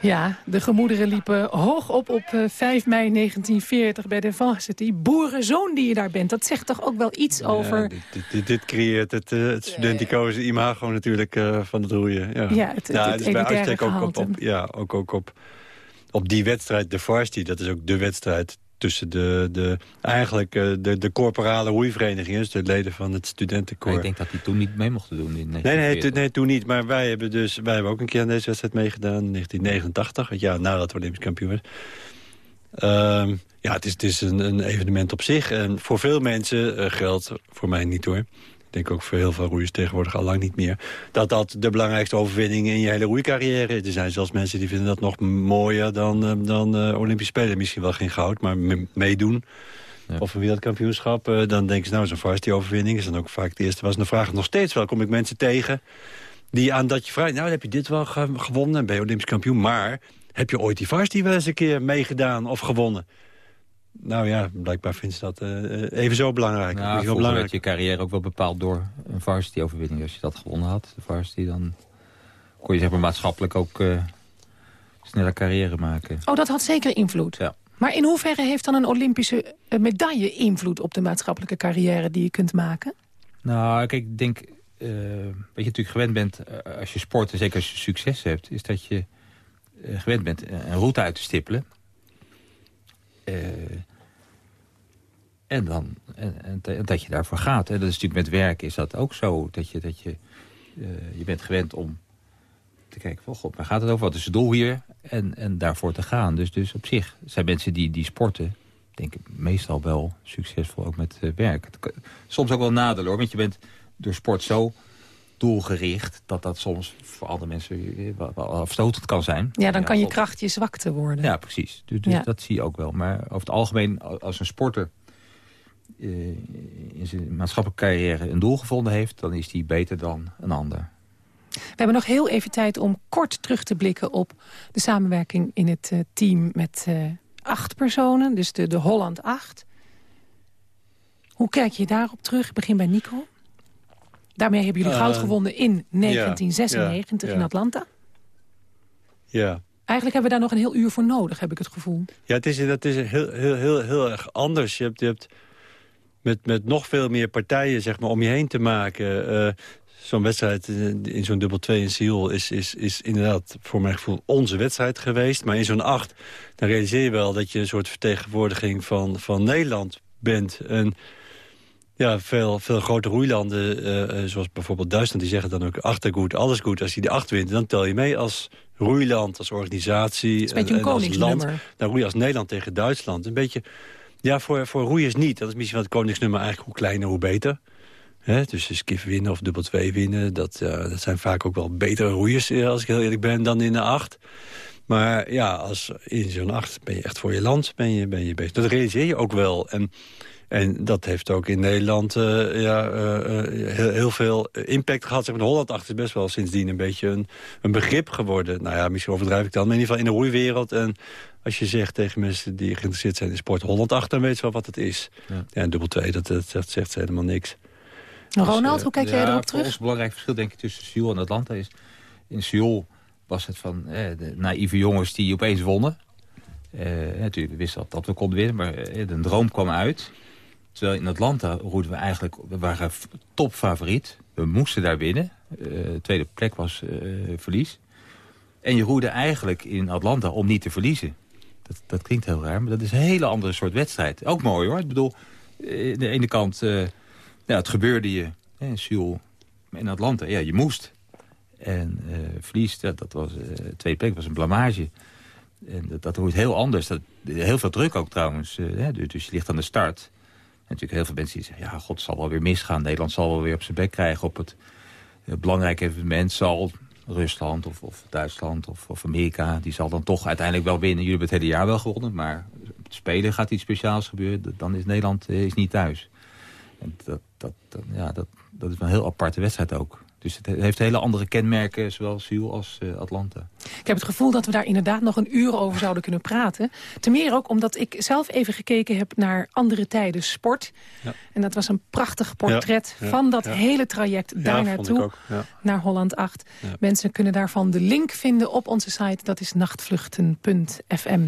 Ja, de gemoederen liepen hoog op op 5 eh, mei 1940 bij de Varsity. Boerenzoon die je daar bent, dat zegt toch ook wel iets over... Dit, dit, dit, creëert het, uh, het studenticoze imago natuurlijk uh, van het roeien. Ja, ja het, ja, het, het bij uitstek ook op, op, ja, ook, ook op, op die wedstrijd, de Varsity. Dat is ook de wedstrijd tussen de, de, eigenlijk eh, de, de corporale roeiverenigingen, dus de leden van het studentenkoor. ik denk dat die toen niet mee mochten doen. In nee, nee, nee, toen niet. Maar wij hebben, dus, wij hebben ook een keer aan deze wedstrijd meegedaan in 1989, het jaar nadat we Olympisch kampioen werd. Ehm, ja, het is, het is een, een, evenement op zich. En voor veel mensen uh, geldt, voor mij niet hoor denk ook voor heel veel roeiers tegenwoordig al lang niet meer... dat dat de belangrijkste overwinning in je hele roeicarrière is. Er zijn zelfs mensen die vinden dat nog mooier dan, uh, dan uh, Olympisch Spelen. Misschien wel geen goud, maar meedoen. Ja. Of een wereldkampioenschap, uh, dan denken ze, nou, zo'n varsity overwinning is dan ook vaak de eerste was. een vraag nog steeds wel, kom ik mensen tegen die aan dat je vraagt... nou, heb je dit wel gewonnen en ben je Olympisch kampioen, maar... heb je ooit die varsity wel eens een keer meegedaan of gewonnen? Nou ja, blijkbaar vindt ze dat uh, even zo belangrijk. Nou, zo belangrijk. werd je carrière ook wel bepaald door een varsity-overwinning. Als je dat gewonnen had, de varsity, dan kon je zeg maar maatschappelijk ook uh, sneller carrière maken. Oh, dat had zeker invloed? Ja. Maar in hoeverre heeft dan een Olympische medaille invloed op de maatschappelijke carrière die je kunt maken? Nou, kijk, ik denk, uh, wat je natuurlijk gewend bent als je sport, en zeker als je succes hebt, is dat je gewend bent een route uit te stippelen. Eh, en, dan, en, en, dat je daarvoor gaat. En dat is natuurlijk met werk is dat ook zo. Dat je, dat je, uh, je bent gewend om te kijken van, god, waar gaat het over? Wat is het doel hier? En, en daarvoor te gaan. Dus, dus op zich zijn mensen die, die sporten, denk ik, meestal wel succesvol ook met uh, werk. Soms ook wel nadeel hoor, want je bent door sport zo doelgericht... dat dat soms voor andere mensen wel afstotend kan zijn. Ja, dan kan je kracht je zwakte worden. Ja, precies. Dus, dus dat zie je ook wel. Maar over het algemeen, als een sporter uh, in zijn maatschappelijke carrière een doel gevonden heeft... dan is die beter dan een ander. We hebben nog heel even tijd om kort terug te blikken op de samenwerking in het uh, team met uh, acht personen. Dus de, de Holland 8. Hoe kijk je daarop terug? Ik begin bij Nico. Daarmee hebben jullie goud gewonnen in 1996 ja, ja, in Atlanta. Ja. Eigenlijk hebben we daar nog een heel uur voor nodig, heb ik het gevoel. Ja, het is, dat is heel, heel, heel, heel erg anders. Je hebt, je hebt met, met nog veel meer partijen zeg maar, om je heen te maken. Uh, zo'n wedstrijd in zo'n dubbel 2 in Seoul is, is, is inderdaad voor mijn gevoel onze wedstrijd geweest. Maar in zo'n 8, dan realiseer je wel dat je een soort vertegenwoordiging van, van Nederland bent. En ja, veel, veel grote roeilanden, uh, zoals bijvoorbeeld Duitsland... die zeggen dan ook achtergoed, alles goed. Als je die acht wint, dan tel je mee als roeiland, als organisatie. Het is een en, als land. Dan roei je als Nederland tegen Duitsland. Een beetje, ja, voor, voor roeiers niet. Dat is misschien wat het koningsnummer eigenlijk hoe kleiner, hoe beter. He, dus skiff winnen of dubbel 2 winnen, dat, dat zijn vaak ook wel betere roeiers, als ik heel eerlijk ben, dan in de acht. Maar ja, als in zo'n acht ben je echt voor je land ben je, ben je bezig. Dat realiseer je ook wel. En en dat heeft ook in Nederland uh, ja, uh, heel, heel, veel impact gehad. Zeg maar, de Holland achter is best wel sindsdien een beetje een, een begrip geworden. Nou ja, misschien overdrijf ik dan. Maar in ieder geval in de roeiwereld. En als je zegt tegen mensen die geïnteresseerd zijn in sport Holland achter, dan weet ze wel wat het is. Ja, ja en dubbel 2, dat, dat, dat zegt ze helemaal niks. Ronald, dus, hoe kijk jij erop terug? Het belangrijk verschil denk ik tussen Seoul en Atlanta is... in Seoul was het van eh, de naïeve jongens die opeens wonnen. Uh, natuurlijk, wisten dat, dat we konden winnen, maar uh, de droom kwam uit. Terwijl in Atlanta roeiden we eigenlijk, we waren topfavoriet. We moesten daar winnen. Uh, tweede plek was uh, verlies. En je roerde eigenlijk in Atlanta om niet te verliezen. Dat, dat klinkt heel raar, maar dat is een hele andere soort wedstrijd. Ook mooi hoor. Ik bedoel, uh, de ene kant, ja, het gebeurde je in in Atlanta, ja, je moest. En verlies, dat, dat was, tweede plek was een blamage. En dat, dat heel anders. Dat, heel veel druk ook trouwens. dus, dus je ligt aan de start natuurlijk heel veel mensen die zeggen... ja, god, het zal wel weer misgaan. Nederland zal wel weer op zijn bek krijgen op het uh, belangrijke evenement. Zal Rusland of, of Duitsland of, of, Amerika... die zal dan toch uiteindelijk wel winnen. Jullie hebben het hele jaar wel gewonnen. Maar het spelen gaat iets speciaals gebeuren. Dan is Nederland uh, is niet thuis. En dat, dat, ja, dat, dat is een heel aparte wedstrijd ook. Dus het heeft hele andere kenmerken, zowel Seoul als uh, Atlanta. Ik heb het gevoel dat we daar inderdaad nog een uur over zouden kunnen praten. Ten meer ook omdat ik zelf even gekeken heb naar andere tijden sport. Ja. En dat was een prachtig portret ja, ja, van dat hele traject daar naartoe. Naar Holland 8. Mensen kunnen daarvan de link vinden op onze site. Dat is nachtvluchten.fm.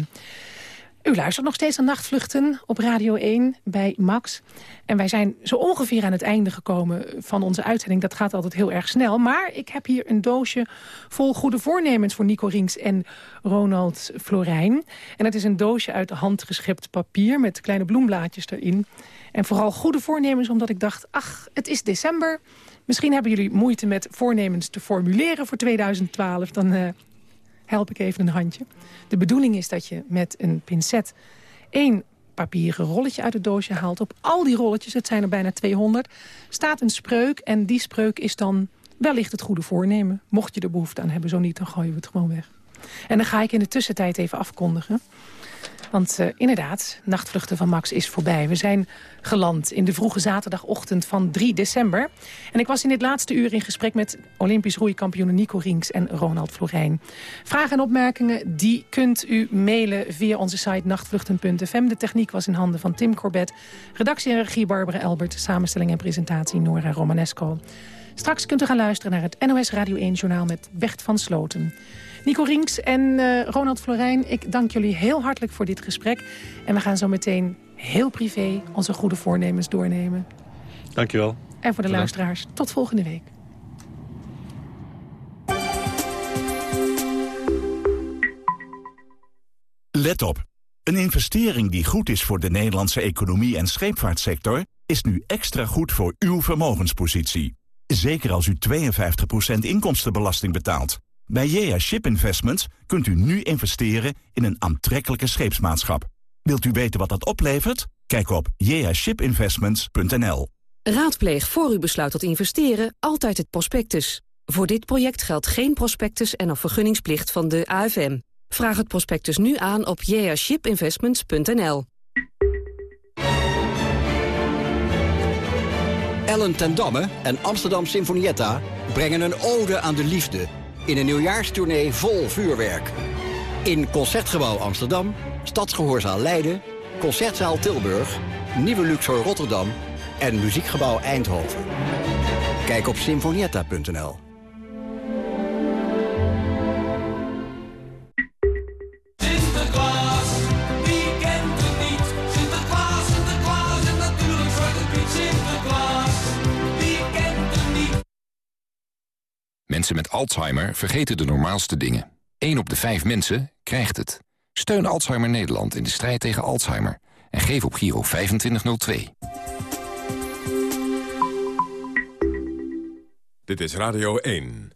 U luistert nog steeds aan Nachtvluchten op Radio 1 bij Max. En wij zijn zo ongeveer aan het einde gekomen van onze uitzending. Dat gaat altijd heel erg snel. Maar ik heb hier een doosje vol goede voornemens voor Nico Rinks en Ronald Florijn. En het is een doosje uit handgeschept papier met kleine bloemblaadjes erin. En vooral goede voornemens omdat ik dacht, ach, het is december. Misschien hebben jullie moeite met voornemens te formuleren voor 2012. Dan uh, help ik even een handje. De bedoeling is dat je met een pincet één papieren rolletje uit het doosje haalt. Op al die rolletjes, het zijn er bijna 200, staat een spreuk. En die spreuk is dan wellicht het goede voornemen. Mocht je er behoefte aan hebben, zo niet, dan gooien we het gewoon weg. En dan ga ik in de tussentijd even afkondigen. Want uh, inderdaad, Nachtvluchten van Max is voorbij. We zijn geland in de vroege zaterdagochtend van 3 december. En ik was in dit laatste uur in gesprek met Olympisch roeikampioen Nico Rinks en Ronald Florijn. Vragen en opmerkingen, die kunt u mailen via onze site nachtvluchten.fm. De techniek was in handen van Tim Corbett. Redactie en regie Barbara Elbert. Samenstelling en presentatie Nora Romanesco. Straks kunt u gaan luisteren naar het NOS Radio 1-journaal met Bert van Sloten. Nico Rinks en uh, Ronald Florijn, ik dank jullie heel hartelijk voor dit gesprek. En we gaan zo meteen heel privé onze goede voornemens doornemen. Dankjewel. En voor de luisteraars, tot volgende week. Let op. Een investering die goed is voor de Nederlandse economie en scheepvaartsector... is nu extra goed voor uw vermogenspositie. Zeker als u 52% inkomstenbelasting betaalt. Bij JA Ship Investments kunt u nu investeren in een aantrekkelijke scheepsmaatschap. Wilt u weten wat dat oplevert? Kijk op jashipinvestments.nl. Raadpleeg voor u besluit tot investeren altijd het prospectus. Voor dit project geldt geen prospectus en of vergunningsplicht van de AFM. Vraag het prospectus nu aan op jashipinvestments.nl. Ellen ten Damme en Amsterdam Sinfonietta brengen een ode aan de liefde... in een nieuwjaarstournee vol vuurwerk. In Concertgebouw Amsterdam, Stadsgehoorzaal Leiden... Concertzaal Tilburg, Nieuwe Luxor Rotterdam en Muziekgebouw Eindhoven. Kijk op sinfonietta.nl. Mensen met Alzheimer vergeten de normaalste dingen. 1 op de 5 mensen krijgt het. Steun Alzheimer Nederland in de strijd tegen Alzheimer. En geef op Giro 2502. Dit is Radio 1.